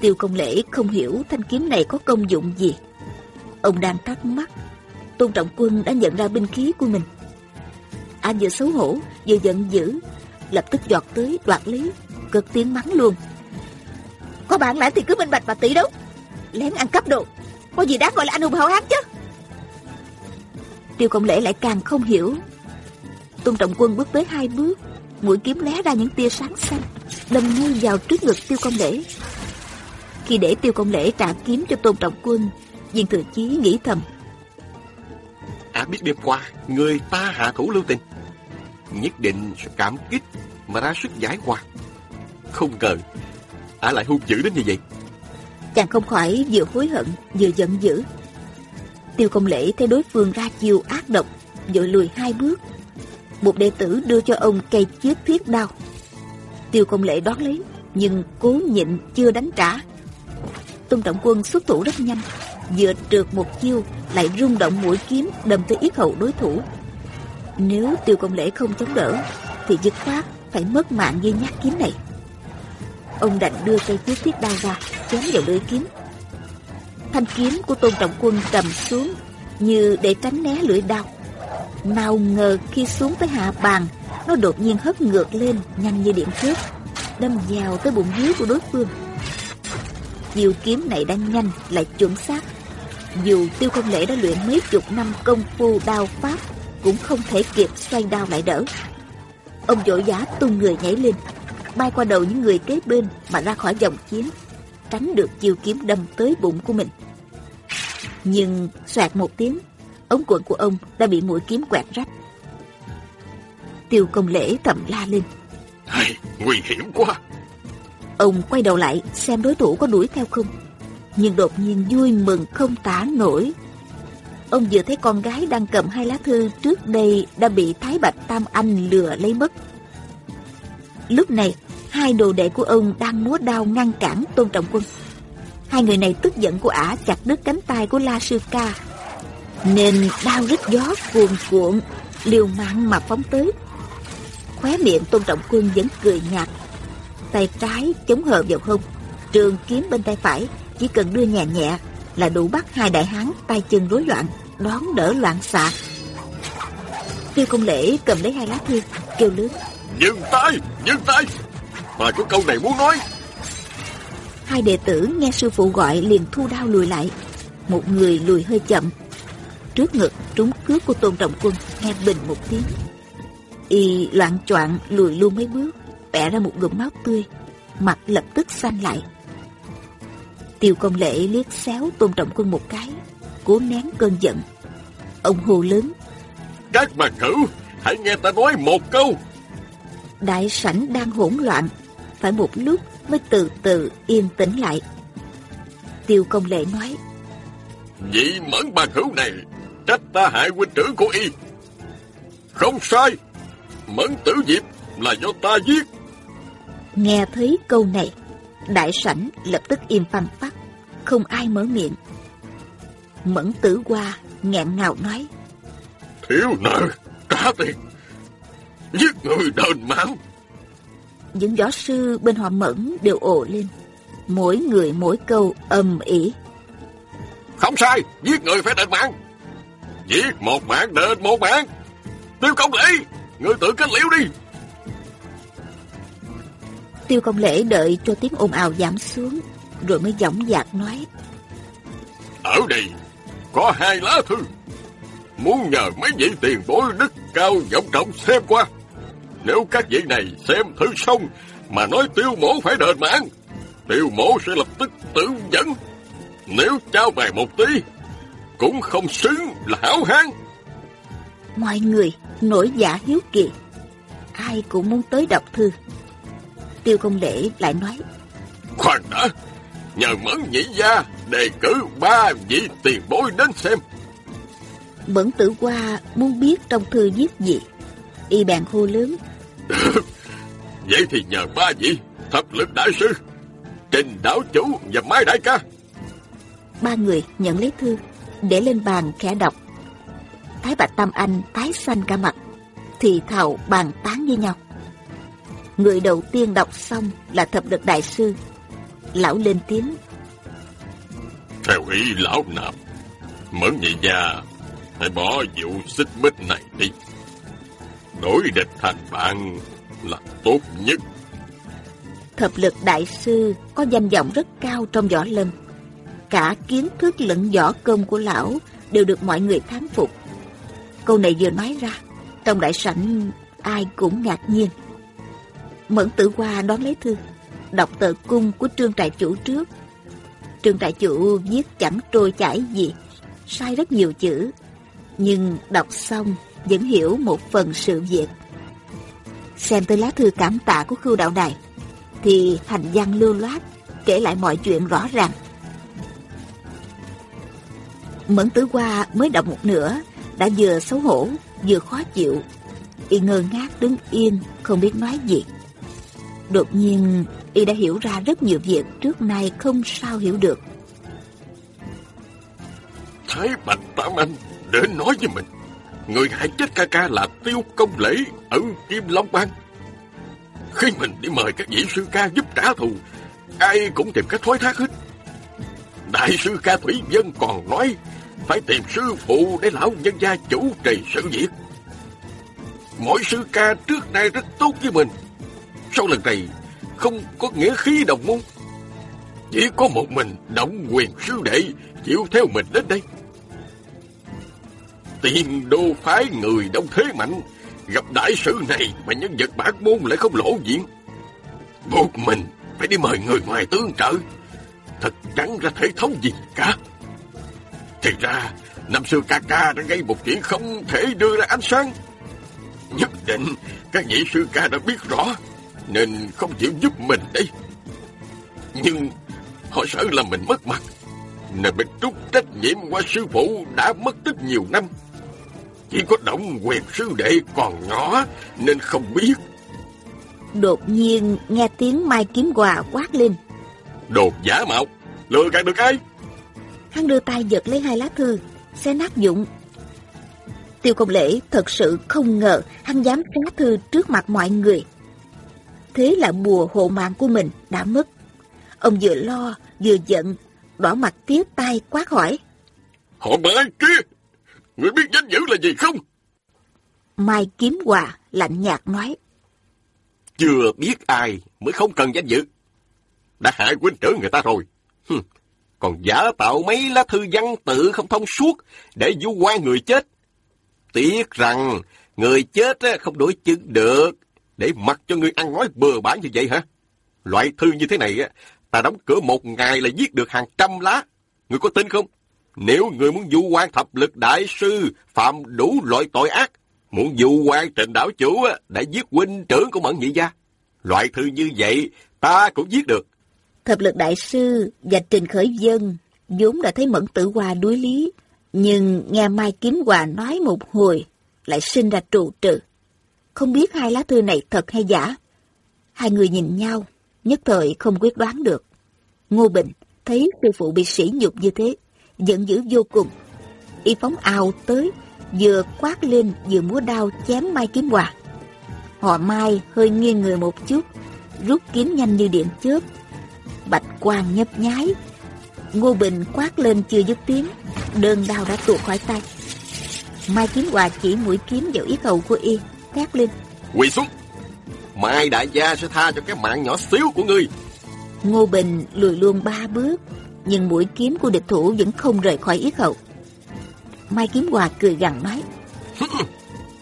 Tiêu công lễ không hiểu thanh kiếm này có công dụng gì. Ông đang thắc mắc. Tôn Trọng Quân đã nhận ra binh khí của mình. Anh vừa xấu hổ, vừa giận dữ, lập tức giọt tới đoạt lý, cực tiếng mắng luôn. Có bạn lãnh thì cứ minh bạch mà tỷ đấu. Lén ăn cắp đồ, có gì đáng gọi là anh hùng hào hán chứ. Tiêu công lễ lại càng không hiểu. Tôn Trọng Quân bước tới hai bước, mũi kiếm lé ra những tia sáng xanh, đâm ngay vào trước ngực Tiêu công lễ. Khi để Tiêu công lễ trả kiếm cho Tôn Trọng Quân, Viên Thừa Chí nghĩ thầm. À biết đêm qua, người ta hạ thủ lưu tình. Nhất định sẽ cảm kích mà ra sức giải hòa. Không ngờ, ả lại hung dữ đến như vậy. Chàng không khỏi vừa hối hận, vừa giận dữ. Tiêu công lễ thấy đối phương ra chiều ác độc, vội lùi hai bước. Một đệ tử đưa cho ông cây chiếc thiết đao. Tiêu công lễ đón lấy, nhưng cố nhịn chưa đánh trả. Tôn Trọng Quân xuất thủ rất nhanh, vừa trượt một chiêu lại rung động mũi kiếm đâm tới yết hầu đối thủ. Nếu Tiêu Công Lễ không chống đỡ, thì dứt khoát phải mất mạng như nhát kiếm này. Ông đành đưa cây chiếc thiết đao ra, chém vào lưỡi kiếm. Thanh kiếm của Tôn Trọng Quân cầm xuống như để tránh né lưỡi đao. Nào ngờ khi xuống tới hạ bàn, nó đột nhiên hất ngược lên nhanh như điện chớp, đâm vào tới bụng dưới của đối phương. Chiều kiếm này đang nhanh lại chuẩn xác. Dù Tiêu Công Lễ đã luyện mấy chục năm công phu đao pháp, cũng không thể kịp xoay đao lại đỡ. Ông vội vã tung người nhảy lên, bay qua đầu những người kế bên mà ra khỏi dòng chiến, tránh được chiều kiếm đâm tới bụng của mình. Nhưng xoẹt một tiếng, ống quần của ông đã bị mũi kiếm quẹt rách. Tiêu công lễ thầm la lên. Hay, nguy hiểm quá. Ông quay đầu lại xem đối thủ có đuổi theo không. Nhưng đột nhiên vui mừng không tả nổi. Ông vừa thấy con gái đang cầm hai lá thư trước đây đã bị Thái Bạch Tam Anh lừa lấy mất. Lúc này, hai đồ đệ của ông đang múa đao ngăn cản Tôn Trọng Quân. Hai người này tức giận của ả chặt đứt cánh tay của La Sư Ca. Nên đao rít gió cuồn cuộn, liều mạng mà phóng tới. Khóe miệng Tôn Trọng Quân vẫn cười nhạt. Tay trái chống hờ vào hông, trường kiếm bên tay phải chỉ cần đưa nhẹ nhẹ là đủ bắt hai đại hán tay chân rối loạn, đón đỡ loạn xạ. Tiêu công lễ cầm lấy hai lá thư, kêu lớn. Dừng tay, dừng tay. Mà có câu này muốn nói. Hai đệ tử nghe sư phụ gọi liền thu đao lùi lại. Một người lùi hơi chậm. Trước ngực trúng cướp của tôn trọng quân nghe bình một tiếng. Y loạn choạng lùi luôn mấy bước, bẻ ra một ngụm máu tươi, mặt lập tức xanh lại. Tiêu công lễ liếc xéo tôn trọng quân một cái, cố nén cơn giận. Ông hô lớn. Các bà cửu, hãy nghe ta nói một câu. Đại sảnh đang hỗn loạn, phải một lúc mới từ từ yên tĩnh lại. Tiêu công lệ nói. Vị mẫn bà cửu này, trách ta hại huynh trưởng của y. Không sai, mẫn tử diệp là do ta giết. Nghe thấy câu này, đại sảnh lập tức im phăng phát, không ai mở miệng. Mẫn tử qua nghẹn ngào nói. Thiếu nợ, trả tiền. Giết người đền mạng. Những võ sư bên họ mẫn đều ồ lên. Mỗi người mỗi câu âm ỉ. Không sai, giết người phải đền mạng. Giết một mạng đền một mạng. Tiêu công lễ, người tự kết liễu đi. Tiêu công lễ đợi cho tiếng ồn ào giảm xuống, rồi mới giọng dạc nói. Ở đây, có hai lá thư. Muốn nhờ mấy vị tiền bối đức cao vọng trọng xem qua. Nếu các vị này xem thư xong mà nói tiêu mổ phải đền mạng. Tiêu mổ sẽ lập tức tự dẫn. Nếu trao mày một tí, cũng không xứng là hảo hán. Mọi người nổi dạ hiếu kỳ. Ai cũng muốn tới đọc thư. Tiêu công lễ lại nói. Khoan đã, nhờ mẫn nhị gia đề cử ba vị tiền bối đến xem. Mẫn tử qua muốn biết trong thư viết gì. Y bèn hô lớn. Vậy thì nhờ ba vị thập lực đại sư, trình đảo chủ và mai đại ca. Ba người nhận lấy thư, để lên bàn khẽ đọc. Thái Bạch Tam Anh tái xanh cả mặt, thì thào bàn tán với nhau. Người đầu tiên đọc xong là thập lực đại sư. Lão lên tiếng. Theo ý lão nạp, mẫn nhị gia hãy bỏ vụ xích mích này đi. Đối địch thành bạn là tốt nhất. Thập lực đại sư có danh vọng rất cao trong võ lâm. Cả kiến thức lẫn võ công của lão đều được mọi người thán phục. Câu này vừa nói ra, trong đại sảnh ai cũng ngạc nhiên. Mẫn tử hoa đón lấy thư, đọc tờ cung của trương trại chủ trước. Trương trại chủ viết chẳng trôi chảy gì, sai rất nhiều chữ. Nhưng đọc xong vẫn hiểu một phần sự việc. Xem tới lá thư cảm tạ của khưu đạo này, thì hành văn lưu loát, kể lại mọi chuyện rõ ràng. Mẫn tử qua mới đọc một nửa, đã vừa xấu hổ, vừa khó chịu. Y ngơ ngác đứng yên, không biết nói gì. Đột nhiên, Y đã hiểu ra rất nhiều việc trước nay không sao hiểu được. Thái Bạch Tam Anh đến nói với mình, người hại chết ca ca là Tiêu Công Lễ ở Kim Long Bang. Khi mình đi mời các vị sư ca giúp trả thù, ai cũng tìm cách thoái thác hết. Đại sư ca Thủy Dân còn nói phải tìm sư phụ để lão nhân gia chủ trì sự việc. Mỗi sư ca trước nay rất tốt với mình. Sau lần này, không có nghĩa khí đồng môn. Chỉ có một mình động quyền sư đệ chịu theo mình đến đây. Tiền đô phái người đông thế mạnh, gặp đại sự này mà nhân vật bản môn lại không lộ diện. một mình phải đi mời người ngoài tương trợ. Thật chẳng ra thể thống gì cả. Thì ra, năm xưa ca ca đã gây một chuyện không thể đưa ra ánh sáng. Nhất định các vị sư ca đã biết rõ, nên không chịu giúp mình đây. Nhưng họ sợ là mình mất mặt, nên bị trút trách nhiệm qua sư phụ đã mất tích nhiều năm. Chỉ có động quyền sư đệ còn nhỏ nên không biết. Đột nhiên nghe tiếng Mai Kiếm Hòa quát lên. Đồ giả mạo, lừa gạt được ai? Hắn đưa tay giật lấy hai lá thư, xé nát dụng. Tiêu công lễ thật sự không ngờ hắn dám phá thư trước mặt mọi người. Thế là bùa hộ mạng của mình đã mất. Ông vừa lo, vừa giận, đỏ mặt tiếp tay quát hỏi. Họ mai kia, người biết danh dự là gì không? Mai Kiếm Hòa lạnh nhạt nói. Chưa biết ai mới không cần danh dự. Đã hại huynh trưởng người ta rồi. Hừm, còn giả tạo mấy lá thư văn tự không thông suốt để vu quan người chết. Tiếc rằng người chết không đổi chứng được để mặc cho người ăn nói bừa bãi như vậy hả? Loại thư như thế này ta đóng cửa một ngày là viết được hàng trăm lá. Người có tin không? Nếu người muốn vu quan thập lực đại sư phạm đủ loại tội ác, muốn vu quan trình đảo chủ đã giết huynh trưởng của Mẫn Nhị Gia. Loại thư như vậy ta cũng viết được. Thập lực đại sư và Trình Khởi Dân vốn đã thấy Mẫn Tử Hòa đối lý, nhưng nghe Mai Kiếm Hòa nói một hồi, lại sinh ra trụ trừ. Không biết hai lá thư này thật hay giả. Hai người nhìn nhau, nhất thời không quyết đoán được. Ngô Bình thấy sư phụ bị sỉ nhục như thế, giận dữ vô cùng. Y phóng ào tới, vừa quát lên vừa múa đao chém Mai Kiếm Hòa. Họ Mai hơi nghiêng người một chút, rút kiếm nhanh như điện chớp, bạch quang nhấp nháy. Ngô Bình quát lên chưa dứt tiếng, đơn đao đã tuột khỏi tay. Mai Kiếm Hòa chỉ mũi kiếm vào yết hầu của y, thét lên. Quỳ xuống! Mai đại gia sẽ tha cho cái mạng nhỏ xíu của ngươi. Ngô Bình lùi luôn ba bước, nhưng mũi kiếm của địch thủ vẫn không rời khỏi yết hầu. Mai Kiếm Hòa cười gằn nói.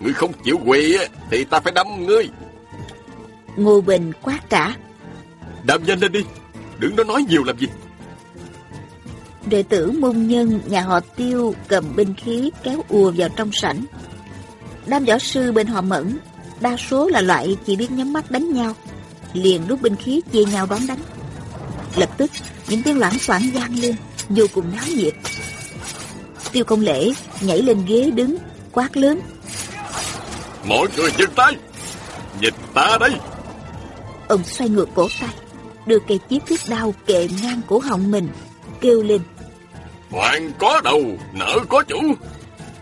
ngươi không chịu quỳ thì ta phải đâm ngươi. Ngô Bình quát trả. Đàm nhanh lên đi, đừng có nói nhiều làm gì. Đệ tử môn nhân nhà họ tiêu cầm binh khí kéo ùa vào trong sảnh. Đám võ sư bên họ mẫn, đa số là loại chỉ biết nhắm mắt đánh nhau, liền rút binh khí chia nhau đón đánh. Lập tức, những tiếng loảng xoảng vang lên, vô cùng náo nhiệt. Tiêu công lễ nhảy lên ghế đứng, quát lớn. Mọi người dừng tay, nhìn ta đây. Ông xoay ngược cổ tay, đưa cây chiếc thiết đao kệ ngang cổ họng mình, kêu lên. Hoàng có đầu, nợ có chủ.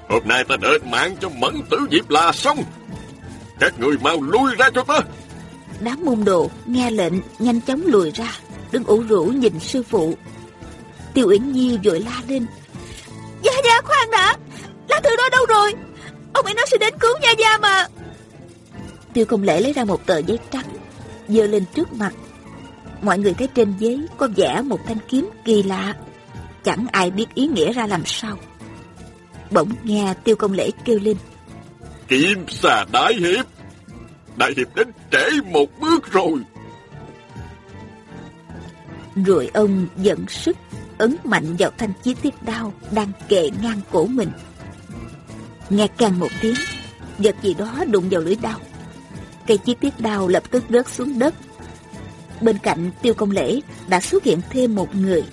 Hôm nay ta đợi mạng cho mẫn tử diệp là xong. Các người mau lui ra cho ta. Đám môn đồ nghe lệnh nhanh chóng lùi ra, đứng ủ rũ nhìn sư phụ. Tiêu Uyển Nhi vội la lên. Gia Gia khoan đã, lá thư đó đâu rồi? Ông ấy nói sẽ đến cứu Gia Gia mà. Tiêu công lễ lấy ra một tờ giấy trắng, giơ lên trước mặt. Mọi người thấy trên giấy có vẽ một thanh kiếm kỳ lạ. Chẳng ai biết ý nghĩa ra làm sao. Bỗng nghe tiêu công lễ kêu lên. Kiếm xà đại hiệp. Đại hiệp đến trễ một bước rồi. Rồi ông dẫn sức ấn mạnh vào thanh chi tiết đao đang kề ngang cổ mình. Nghe càng một tiếng, vật gì đó đụng vào lưỡi đao. Cây chi tiết đao lập tức rớt xuống đất. Bên cạnh tiêu công lễ đã xuất hiện thêm một người.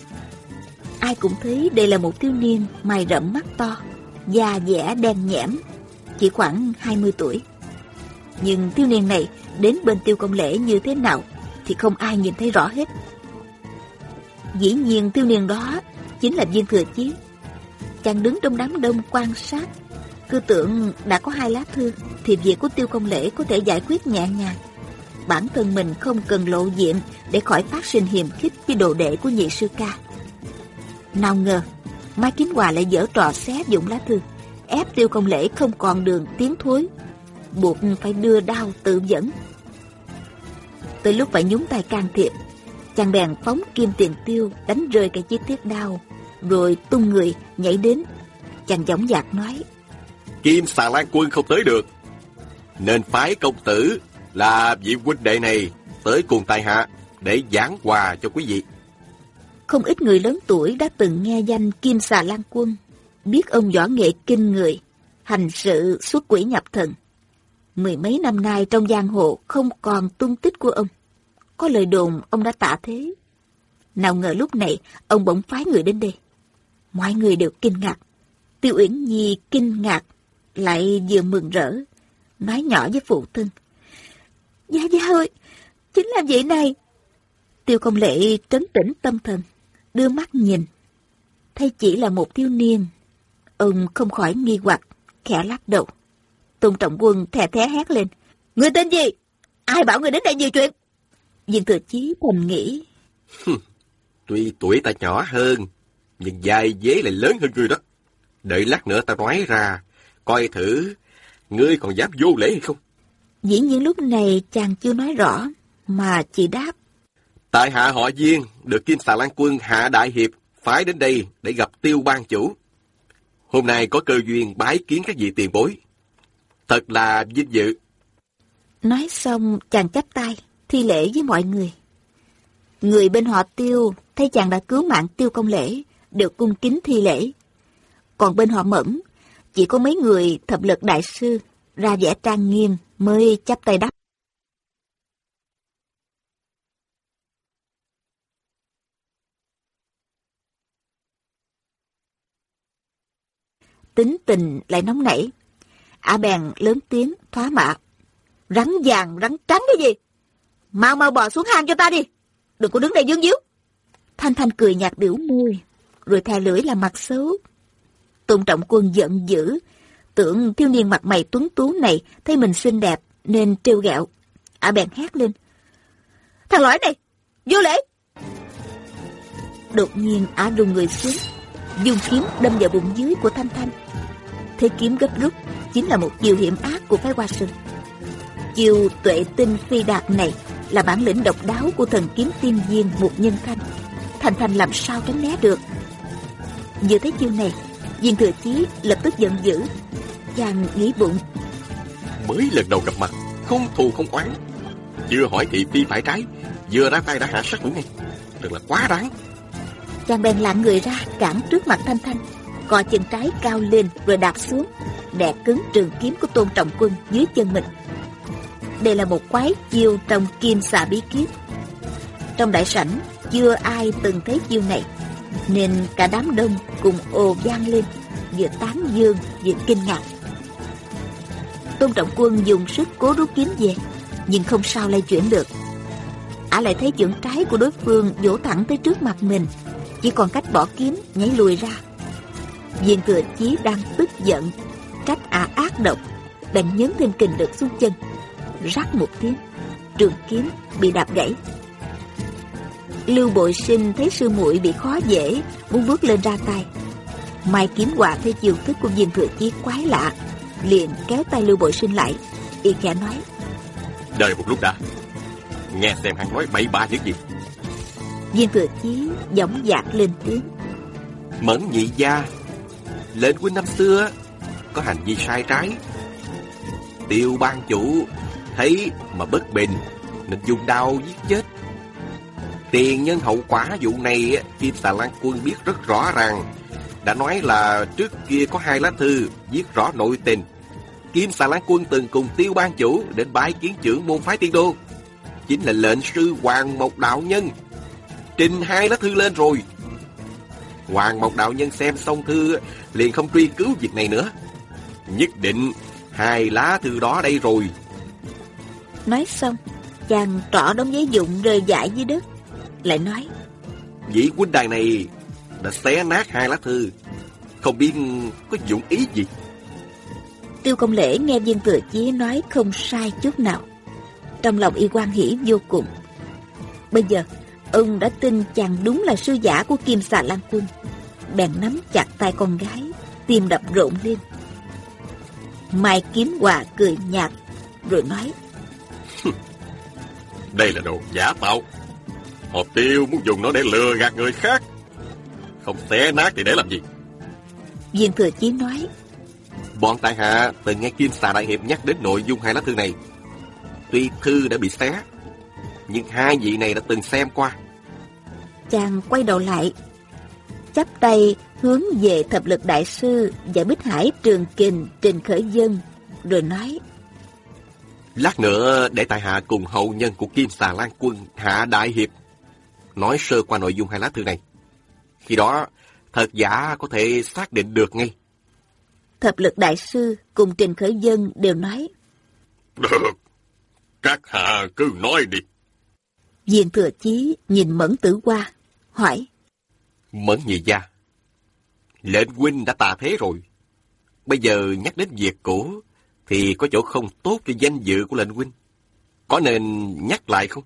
Ai cũng thấy đây là một thiếu niên mày rậm mắt to, da dẻ đen nhẽm, chỉ khoảng 20 tuổi. Nhưng thiếu niên này đến bên tiêu công lễ như thế nào thì không ai nhìn thấy rõ hết. Dĩ nhiên thiếu niên đó chính là viên thừa chí. Chàng đứng trong đám đông quan sát. Cứ tưởng đã có hai lá thư thì việc của tiêu công lễ có thể giải quyết nhẹ nhàng. Bản thân mình không cần lộ diện để khỏi phát sinh hiềm khích với đồ đệ của nhị sư ca. Nào ngờ, Mai Kính Hòa lại dở trò xé dụng lá thư, ép tiêu công lễ không còn đường tiến thối, buộc phải đưa đao tự dẫn. Tới lúc phải nhúng tay can thiệp, chàng bèn phóng kim tiền tiêu đánh rơi cái chiếc thiết đao, rồi tung người nhảy đến. Chàng giọng dạc nói, Kim xà lan quân không tới được, nên phái công tử là vị huynh đệ này tới cùng tài hạ để giảng quà cho quý vị. Không ít người lớn tuổi đã từng nghe danh Kim Xà Lan Quân, biết ông võ nghệ kinh người, hành sự xuất quỷ nhập thần. Mười mấy năm nay trong giang hồ không còn tung tích của ông. Có lời đồn ông đã tạ thế. Nào ngờ lúc này ông bỗng phái người đến đây. Mọi người đều kinh ngạc. Tiêu Uyển Nhi kinh ngạc, lại vừa mừng rỡ, nói nhỏ với phụ thân. Gia Gia ơi, chính là vậy này. Tiêu công lệ trấn tĩnh tâm thần, đưa mắt nhìn. Thấy chỉ là một thiếu niên. Ông không khỏi nghi hoặc, khẽ lắc đầu. Tôn Trọng Quân thè thé hét lên. Người tên gì? Ai bảo người đến đây nhiều chuyện? Viên thừa chí thầm nghĩ. Tuy tuổi ta nhỏ hơn, nhưng dài dế lại lớn hơn ngươi đó. Đợi lát nữa ta nói ra, coi thử, ngươi còn dám vô lễ hay không? Dĩ nhiên lúc này chàng chưa nói rõ, mà chỉ đáp. Tại hạ họ Viên, được Kim Xà Lan Quân Hạ Đại Hiệp phái đến đây để gặp tiêu ban chủ. Hôm nay có cơ duyên bái kiến các vị tiền bối. Thật là vinh dự. Nói xong chàng chắp tay, thi lễ với mọi người. Người bên họ tiêu thấy chàng đã cứu mạng tiêu công lễ, đều cung kính thi lễ. Còn bên họ mẫn, chỉ có mấy người thập lực đại sư ra vẻ trang nghiêm mới chắp tay đáp. Tính tình lại nóng nảy. Ả bèn lớn tiếng thoá mạ. Rắn vàng, rắn trắng cái gì? Mau mau bò xuống hang cho ta đi. Đừng có đứng đây dương díu. Thanh Thanh cười nhạt biểu môi, rồi thè lưỡi là mặt xấu. Tôn Trọng Quân giận dữ, tưởng thiếu niên mặt mày tuấn tú này thấy mình xinh đẹp nên trêu ghẹo. Ả bèn hét lên. Thằng lõi này, vô lễ! Đột nhiên Ả rùng người xuống, dùng kiếm đâm vào bụng dưới của Thanh Thanh. Thế kiếm gấp rút chính là một chiều hiểm ác của phái Hoa Sơn. Chiều tuệ tinh phi đạt này là bản lĩnh độc đáo của thần kiếm tiên viên một nhân thanh. Thanh Thanh làm sao tránh né được. Vừa thấy chiêu này, viên thừa chí lập tức giận dữ. Chàng nghĩ bụng. Mới lần đầu gặp mặt, không thù không oán. Chưa hỏi thì phi phải trái, vừa ra tay đã hạ sát mũi ngay. Thật là quá đáng. Chàng bèn lạng người ra cản trước mặt Thanh Thanh, co chân trái cao lên rồi đạp xuống, đè cứng trường kiếm của Tôn Trọng Quân dưới chân mình. Đây là một quái chiêu trong kim xà bí kíp. Trong đại sảnh, chưa ai từng thấy chiêu này, nên cả đám đông cùng ồ vang lên, vừa tán dương vừa kinh ngạc. Tôn Trọng Quân dùng sức cố rút kiếm về, nhưng không sao lay chuyển được. Ả lại thấy chưởng trái của đối phương vỗ thẳng tới trước mặt mình, chỉ còn cách bỏ kiếm nhảy lùi ra. Viên thừa chí đang tức giận, trách Ả ác độc, bèn nhấn thêm kình lực xuống chân, rắc một tiếng, trường kiếm bị đạp gãy. Lưu Bội Sinh thấy sư muội bị khó dễ, muốn bước lên ra tay. Mai kiếm quả thấy chiều thức của viên thừa chí quái lạ, liền kéo tay Lưu Bội Sinh lại, y khẽ nói. Đợi một lúc đã, nghe xem hắn nói bậy bạ những gì. Viên thừa chí giọng dạc lên tiếng. Mẫn nhị gia, lệnh huynh năm xưa có hành vi sai trái. Tiêu ban chủ thấy mà bất bình nên dùng đau giết chết. Tiền nhân hậu quả vụ này Kim Xà Lan Quân biết rất rõ ràng. Đã nói là trước kia có hai lá thư viết rõ nội tình. Kim Xà Lan Quân từng cùng Tiêu ban chủ đến bái kiến trưởng môn phái tiên đô. Chính là lệnh sư Hoàng Mộc Đạo Nhân. Trình hai lá thư lên rồi. Hoàng Mộc Đạo Nhân xem xong thư liền không truy cứu việc này nữa. Nhất định hai lá thư đó đây rồi. Nói xong, chàng trỏ đống giấy dụng rơi dại dưới đất. Lại nói, Vị huynh đài này đã xé nát hai lá thư. Không biết có dụng ý gì. Tiêu công lễ nghe viên thừa chí nói không sai chút nào. Trong lòng y quan hỷ vô cùng. Bây giờ, ông đã tin chàng đúng là sư giả của Kim Xà Lan Quân. Bèn nắm chặt tay con gái, tim đập rộn lên. Mai kiếm hòa cười nhạt, rồi nói. Đây là đồ giả tạo. Họ tiêu muốn dùng nó để lừa gạt người khác. Không xé nát thì để làm gì? Viên thừa chí nói. Bọn tại hạ từng nghe Kim Xà Đại Hiệp nhắc đến nội dung hai lá thư này. Tuy thư đã bị xé, nhưng hai vị này đã từng xem qua. Chàng quay đầu lại, chắp tay hướng về thập lực đại sư và bích hải trường kình trình khởi dân, rồi nói. Lát nữa để tại hạ cùng hậu nhân của Kim Xà Lan Quân Hạ Đại Hiệp nói sơ qua nội dung hai lá thư này. Khi đó, thật giả có thể xác định được ngay. Thập lực đại sư cùng trình khởi dân đều nói. Được. Các hạ cứ nói đi. Viên thừa chí nhìn mẫn tử qua, hỏi. Mẫn nhị gia, lệnh huynh đã tà thế rồi. Bây giờ nhắc đến việc cũ, thì có chỗ không tốt cho danh dự của lệnh huynh. Có nên nhắc lại không?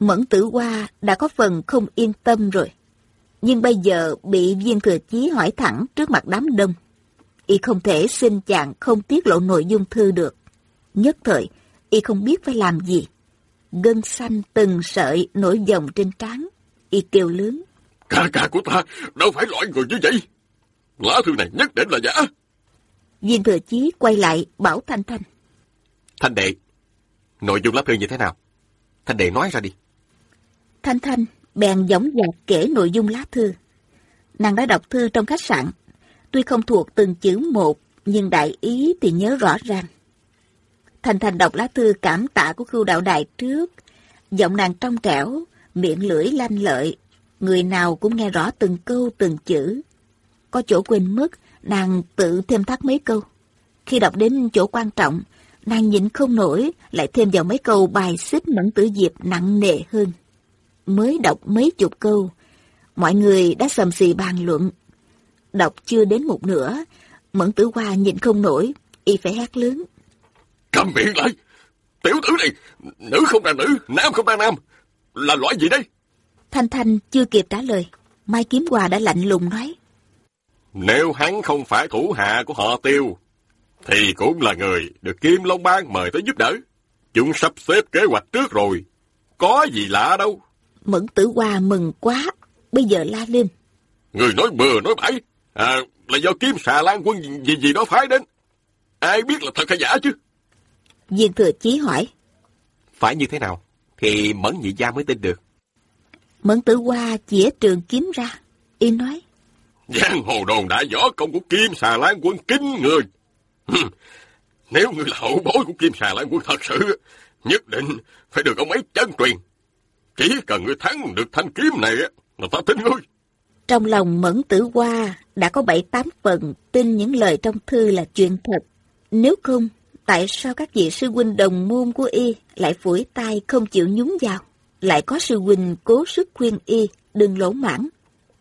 Mẫn tử qua đã có phần không yên tâm rồi. Nhưng bây giờ bị viên thừa chí hỏi thẳng trước mặt đám đông. Y không thể xin chàng không tiết lộ nội dung thư được. Nhất thời, Y không biết phải làm gì. Gân xanh từng sợi nổi dòng trên trán. Y kêu lớn. Ca ca của ta đâu phải loại người như vậy. Lá thư này nhất định là giả. Viên thừa chí quay lại bảo Thanh Thanh. Thanh đệ, nội dung lá thư như thế nào? Thanh đệ nói ra đi. Thanh Thanh bèn giống dạc kể nội dung lá thư. Nàng đã đọc thư trong khách sạn. Tuy không thuộc từng chữ một, nhưng đại ý thì nhớ rõ ràng. Thanh Thanh đọc lá thư cảm tạ của khưu đạo đại trước. Giọng nàng trong trẻo, miệng lưỡi lanh lợi. Người nào cũng nghe rõ từng câu từng chữ. Có chỗ quên mất, nàng tự thêm thắt mấy câu. Khi đọc đến chỗ quan trọng, nàng nhịn không nổi, lại thêm vào mấy câu bài xích mẫn tử diệp nặng nề hơn. Mới đọc mấy chục câu, mọi người đã sầm xì bàn luận. Đọc chưa đến một nửa, mẫn tử hoa nhịn không nổi, y phải hét lớn. Cầm miệng lại! Tiểu tử này, nữ không ra nữ, nam không ra nam. Là loại gì đây? Thanh Thanh chưa kịp trả lời, Mai Kiếm Hòa đã lạnh lùng nói. Nếu hắn không phải thủ hạ của họ tiêu, thì cũng là người được Kim Long Bang mời tới giúp đỡ. Chúng sắp xếp kế hoạch trước rồi. Có gì lạ đâu. Mẫn tử hoa mừng quá, bây giờ la lên. Người nói bừa nói bãi. À, là do Kim Xà Lan quân gì gì đó phái đến. Ai biết là thật hay giả chứ? Viên thừa chí hỏi. Phải như thế nào? thì Mẫn nhị gia mới tin được. Mẫn tử hoa chĩa trường kiếm ra. Y nói. Giang hồ đồn đã võ công của Kim xà lan quân kinh người. Nếu ngươi là hậu bối của Kim xà lan quân thật sự, nhất định phải được ông ấy chân truyền. Chỉ cần ngươi thắng được thanh kiếm này là ta tin ngươi. Trong lòng Mẫn Tử Hoa đã có bảy tám phần tin những lời trong thư là chuyện thật. Nếu không, tại sao các vị sư huynh đồng môn của y lại phủi tay không chịu nhúng vào? Lại có sư huynh cố sức khuyên y đừng lỗ mãn.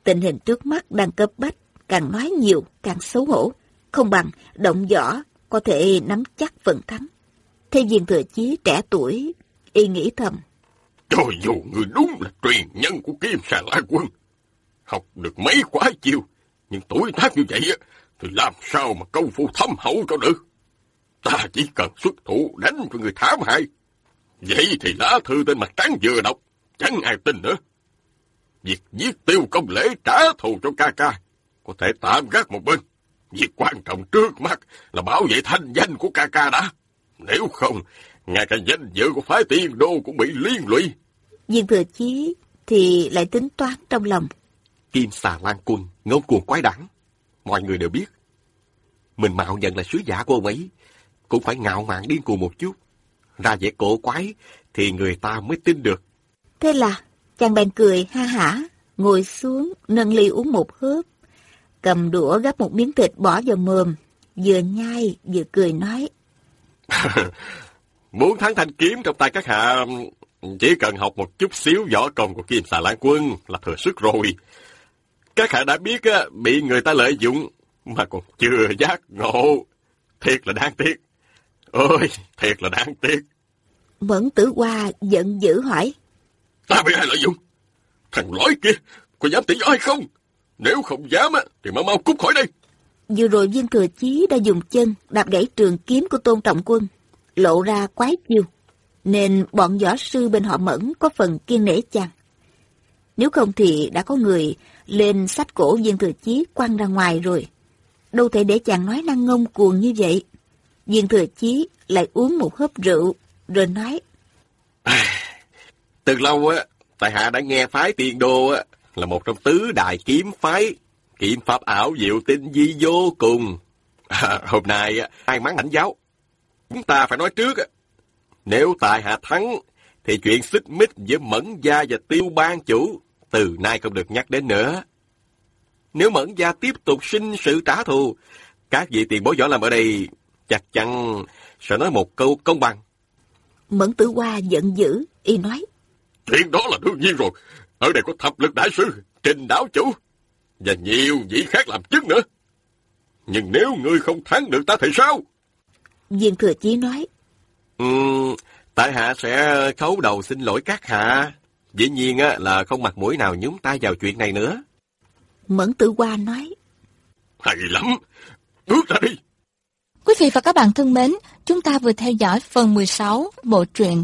Tình hình trước mắt đang cấp bách, càng nói nhiều càng xấu hổ. Không bằng động võ có thể nắm chắc phần thắng. Thế viên thừa chí trẻ tuổi, y nghĩ thầm. Cho dù người đúng là truyền nhân của Kim Sà La Quân, học được mấy quá chiêu, nhưng tuổi tác như vậy thì làm sao mà công phu thâm hậu cho được. Ta chỉ cần xuất thủ đánh cho người thảm hại. Vậy thì lá thư tên mặt trắng vừa đọc, chẳng ai tin nữa. Việc giết tiêu công lễ trả thù cho ca ca, có thể tạm gác một bên. Việc quan trọng trước mắt là bảo vệ thanh danh của ca ca đã. Nếu không, ngay cả danh dự của phái tiên đô cũng bị liên lụy. Viên thừa chí thì lại tính toán trong lòng. Kim xà lan quân, ngông cuồng quái đản. Mọi người đều biết. Mình mạo nhận là sứ giả của ông ấy, cũng phải ngạo mạn điên cuồng một chút. Ra vẻ cổ quái thì người ta mới tin được. Thế là chàng bèn cười ha hả, ngồi xuống nâng ly uống một hớp, cầm đũa gắp một miếng thịt bỏ vào mồm, vừa nhai vừa cười nói. Muốn thắng thanh kiếm trong tay các hạ, chỉ cần học một chút xíu võ công của Kim Xà Lan Quân là thừa sức rồi. Các hạ đã biết á, bị người ta lợi dụng, mà còn chưa giác ngộ. Thiệt là đáng tiếc. Ôi, thiệt là đáng tiếc. Mẫn tử hoa giận dữ hỏi. Ta bị ai lợi dụng? Thằng lỗi kia, có dám do hay không? Nếu không dám á, thì mau mau cút khỏi đây. Vừa rồi viên thừa chí đã dùng chân đạp gãy trường kiếm của tôn trọng quân, lộ ra quái chiêu, nên bọn võ sư bên họ mẫn có phần kiên nể chàng. Nếu không thì đã có người lên sách cổ viên thừa chí quăng ra ngoài rồi. Đâu thể để chàng nói năng ngông cuồng như vậy. Viên thừa chí lại uống một hớp rượu, rồi nói. Từ lâu á, tại hạ đã nghe phái tiền đô á, là một trong tứ đại kiếm phái. Kiếm pháp ảo diệu tinh di vô cùng. À, hôm nay á, ai mắng ảnh giáo. Chúng ta phải nói trước á. Nếu tại hạ thắng, thì chuyện xích mích giữa Mẫn Gia và Tiêu Ban Chủ từ nay không được nhắc đến nữa. Nếu Mẫn Gia tiếp tục sinh sự trả thù, các vị tiền bối võ làm ở đây chắc chắn sẽ nói một câu công bằng. Mẫn tử hoa giận dữ, y nói. Chuyện đó là đương nhiên rồi. Ở đây có thập lực đại sư, trình đảo chủ, và nhiều vị khác làm chứng nữa. Nhưng nếu ngươi không thắng được ta thì sao? Viên thừa chí nói. Ừm, tại hạ sẽ khấu đầu xin lỗi các hạ. Dĩ nhiên á, là không mặt mũi nào nhúng tay vào chuyện này nữa. Mẫn tử hoa nói. Hay lắm, bước ra đi. Quý vị và các bạn thân mến, chúng ta vừa theo dõi phần 16 bộ truyện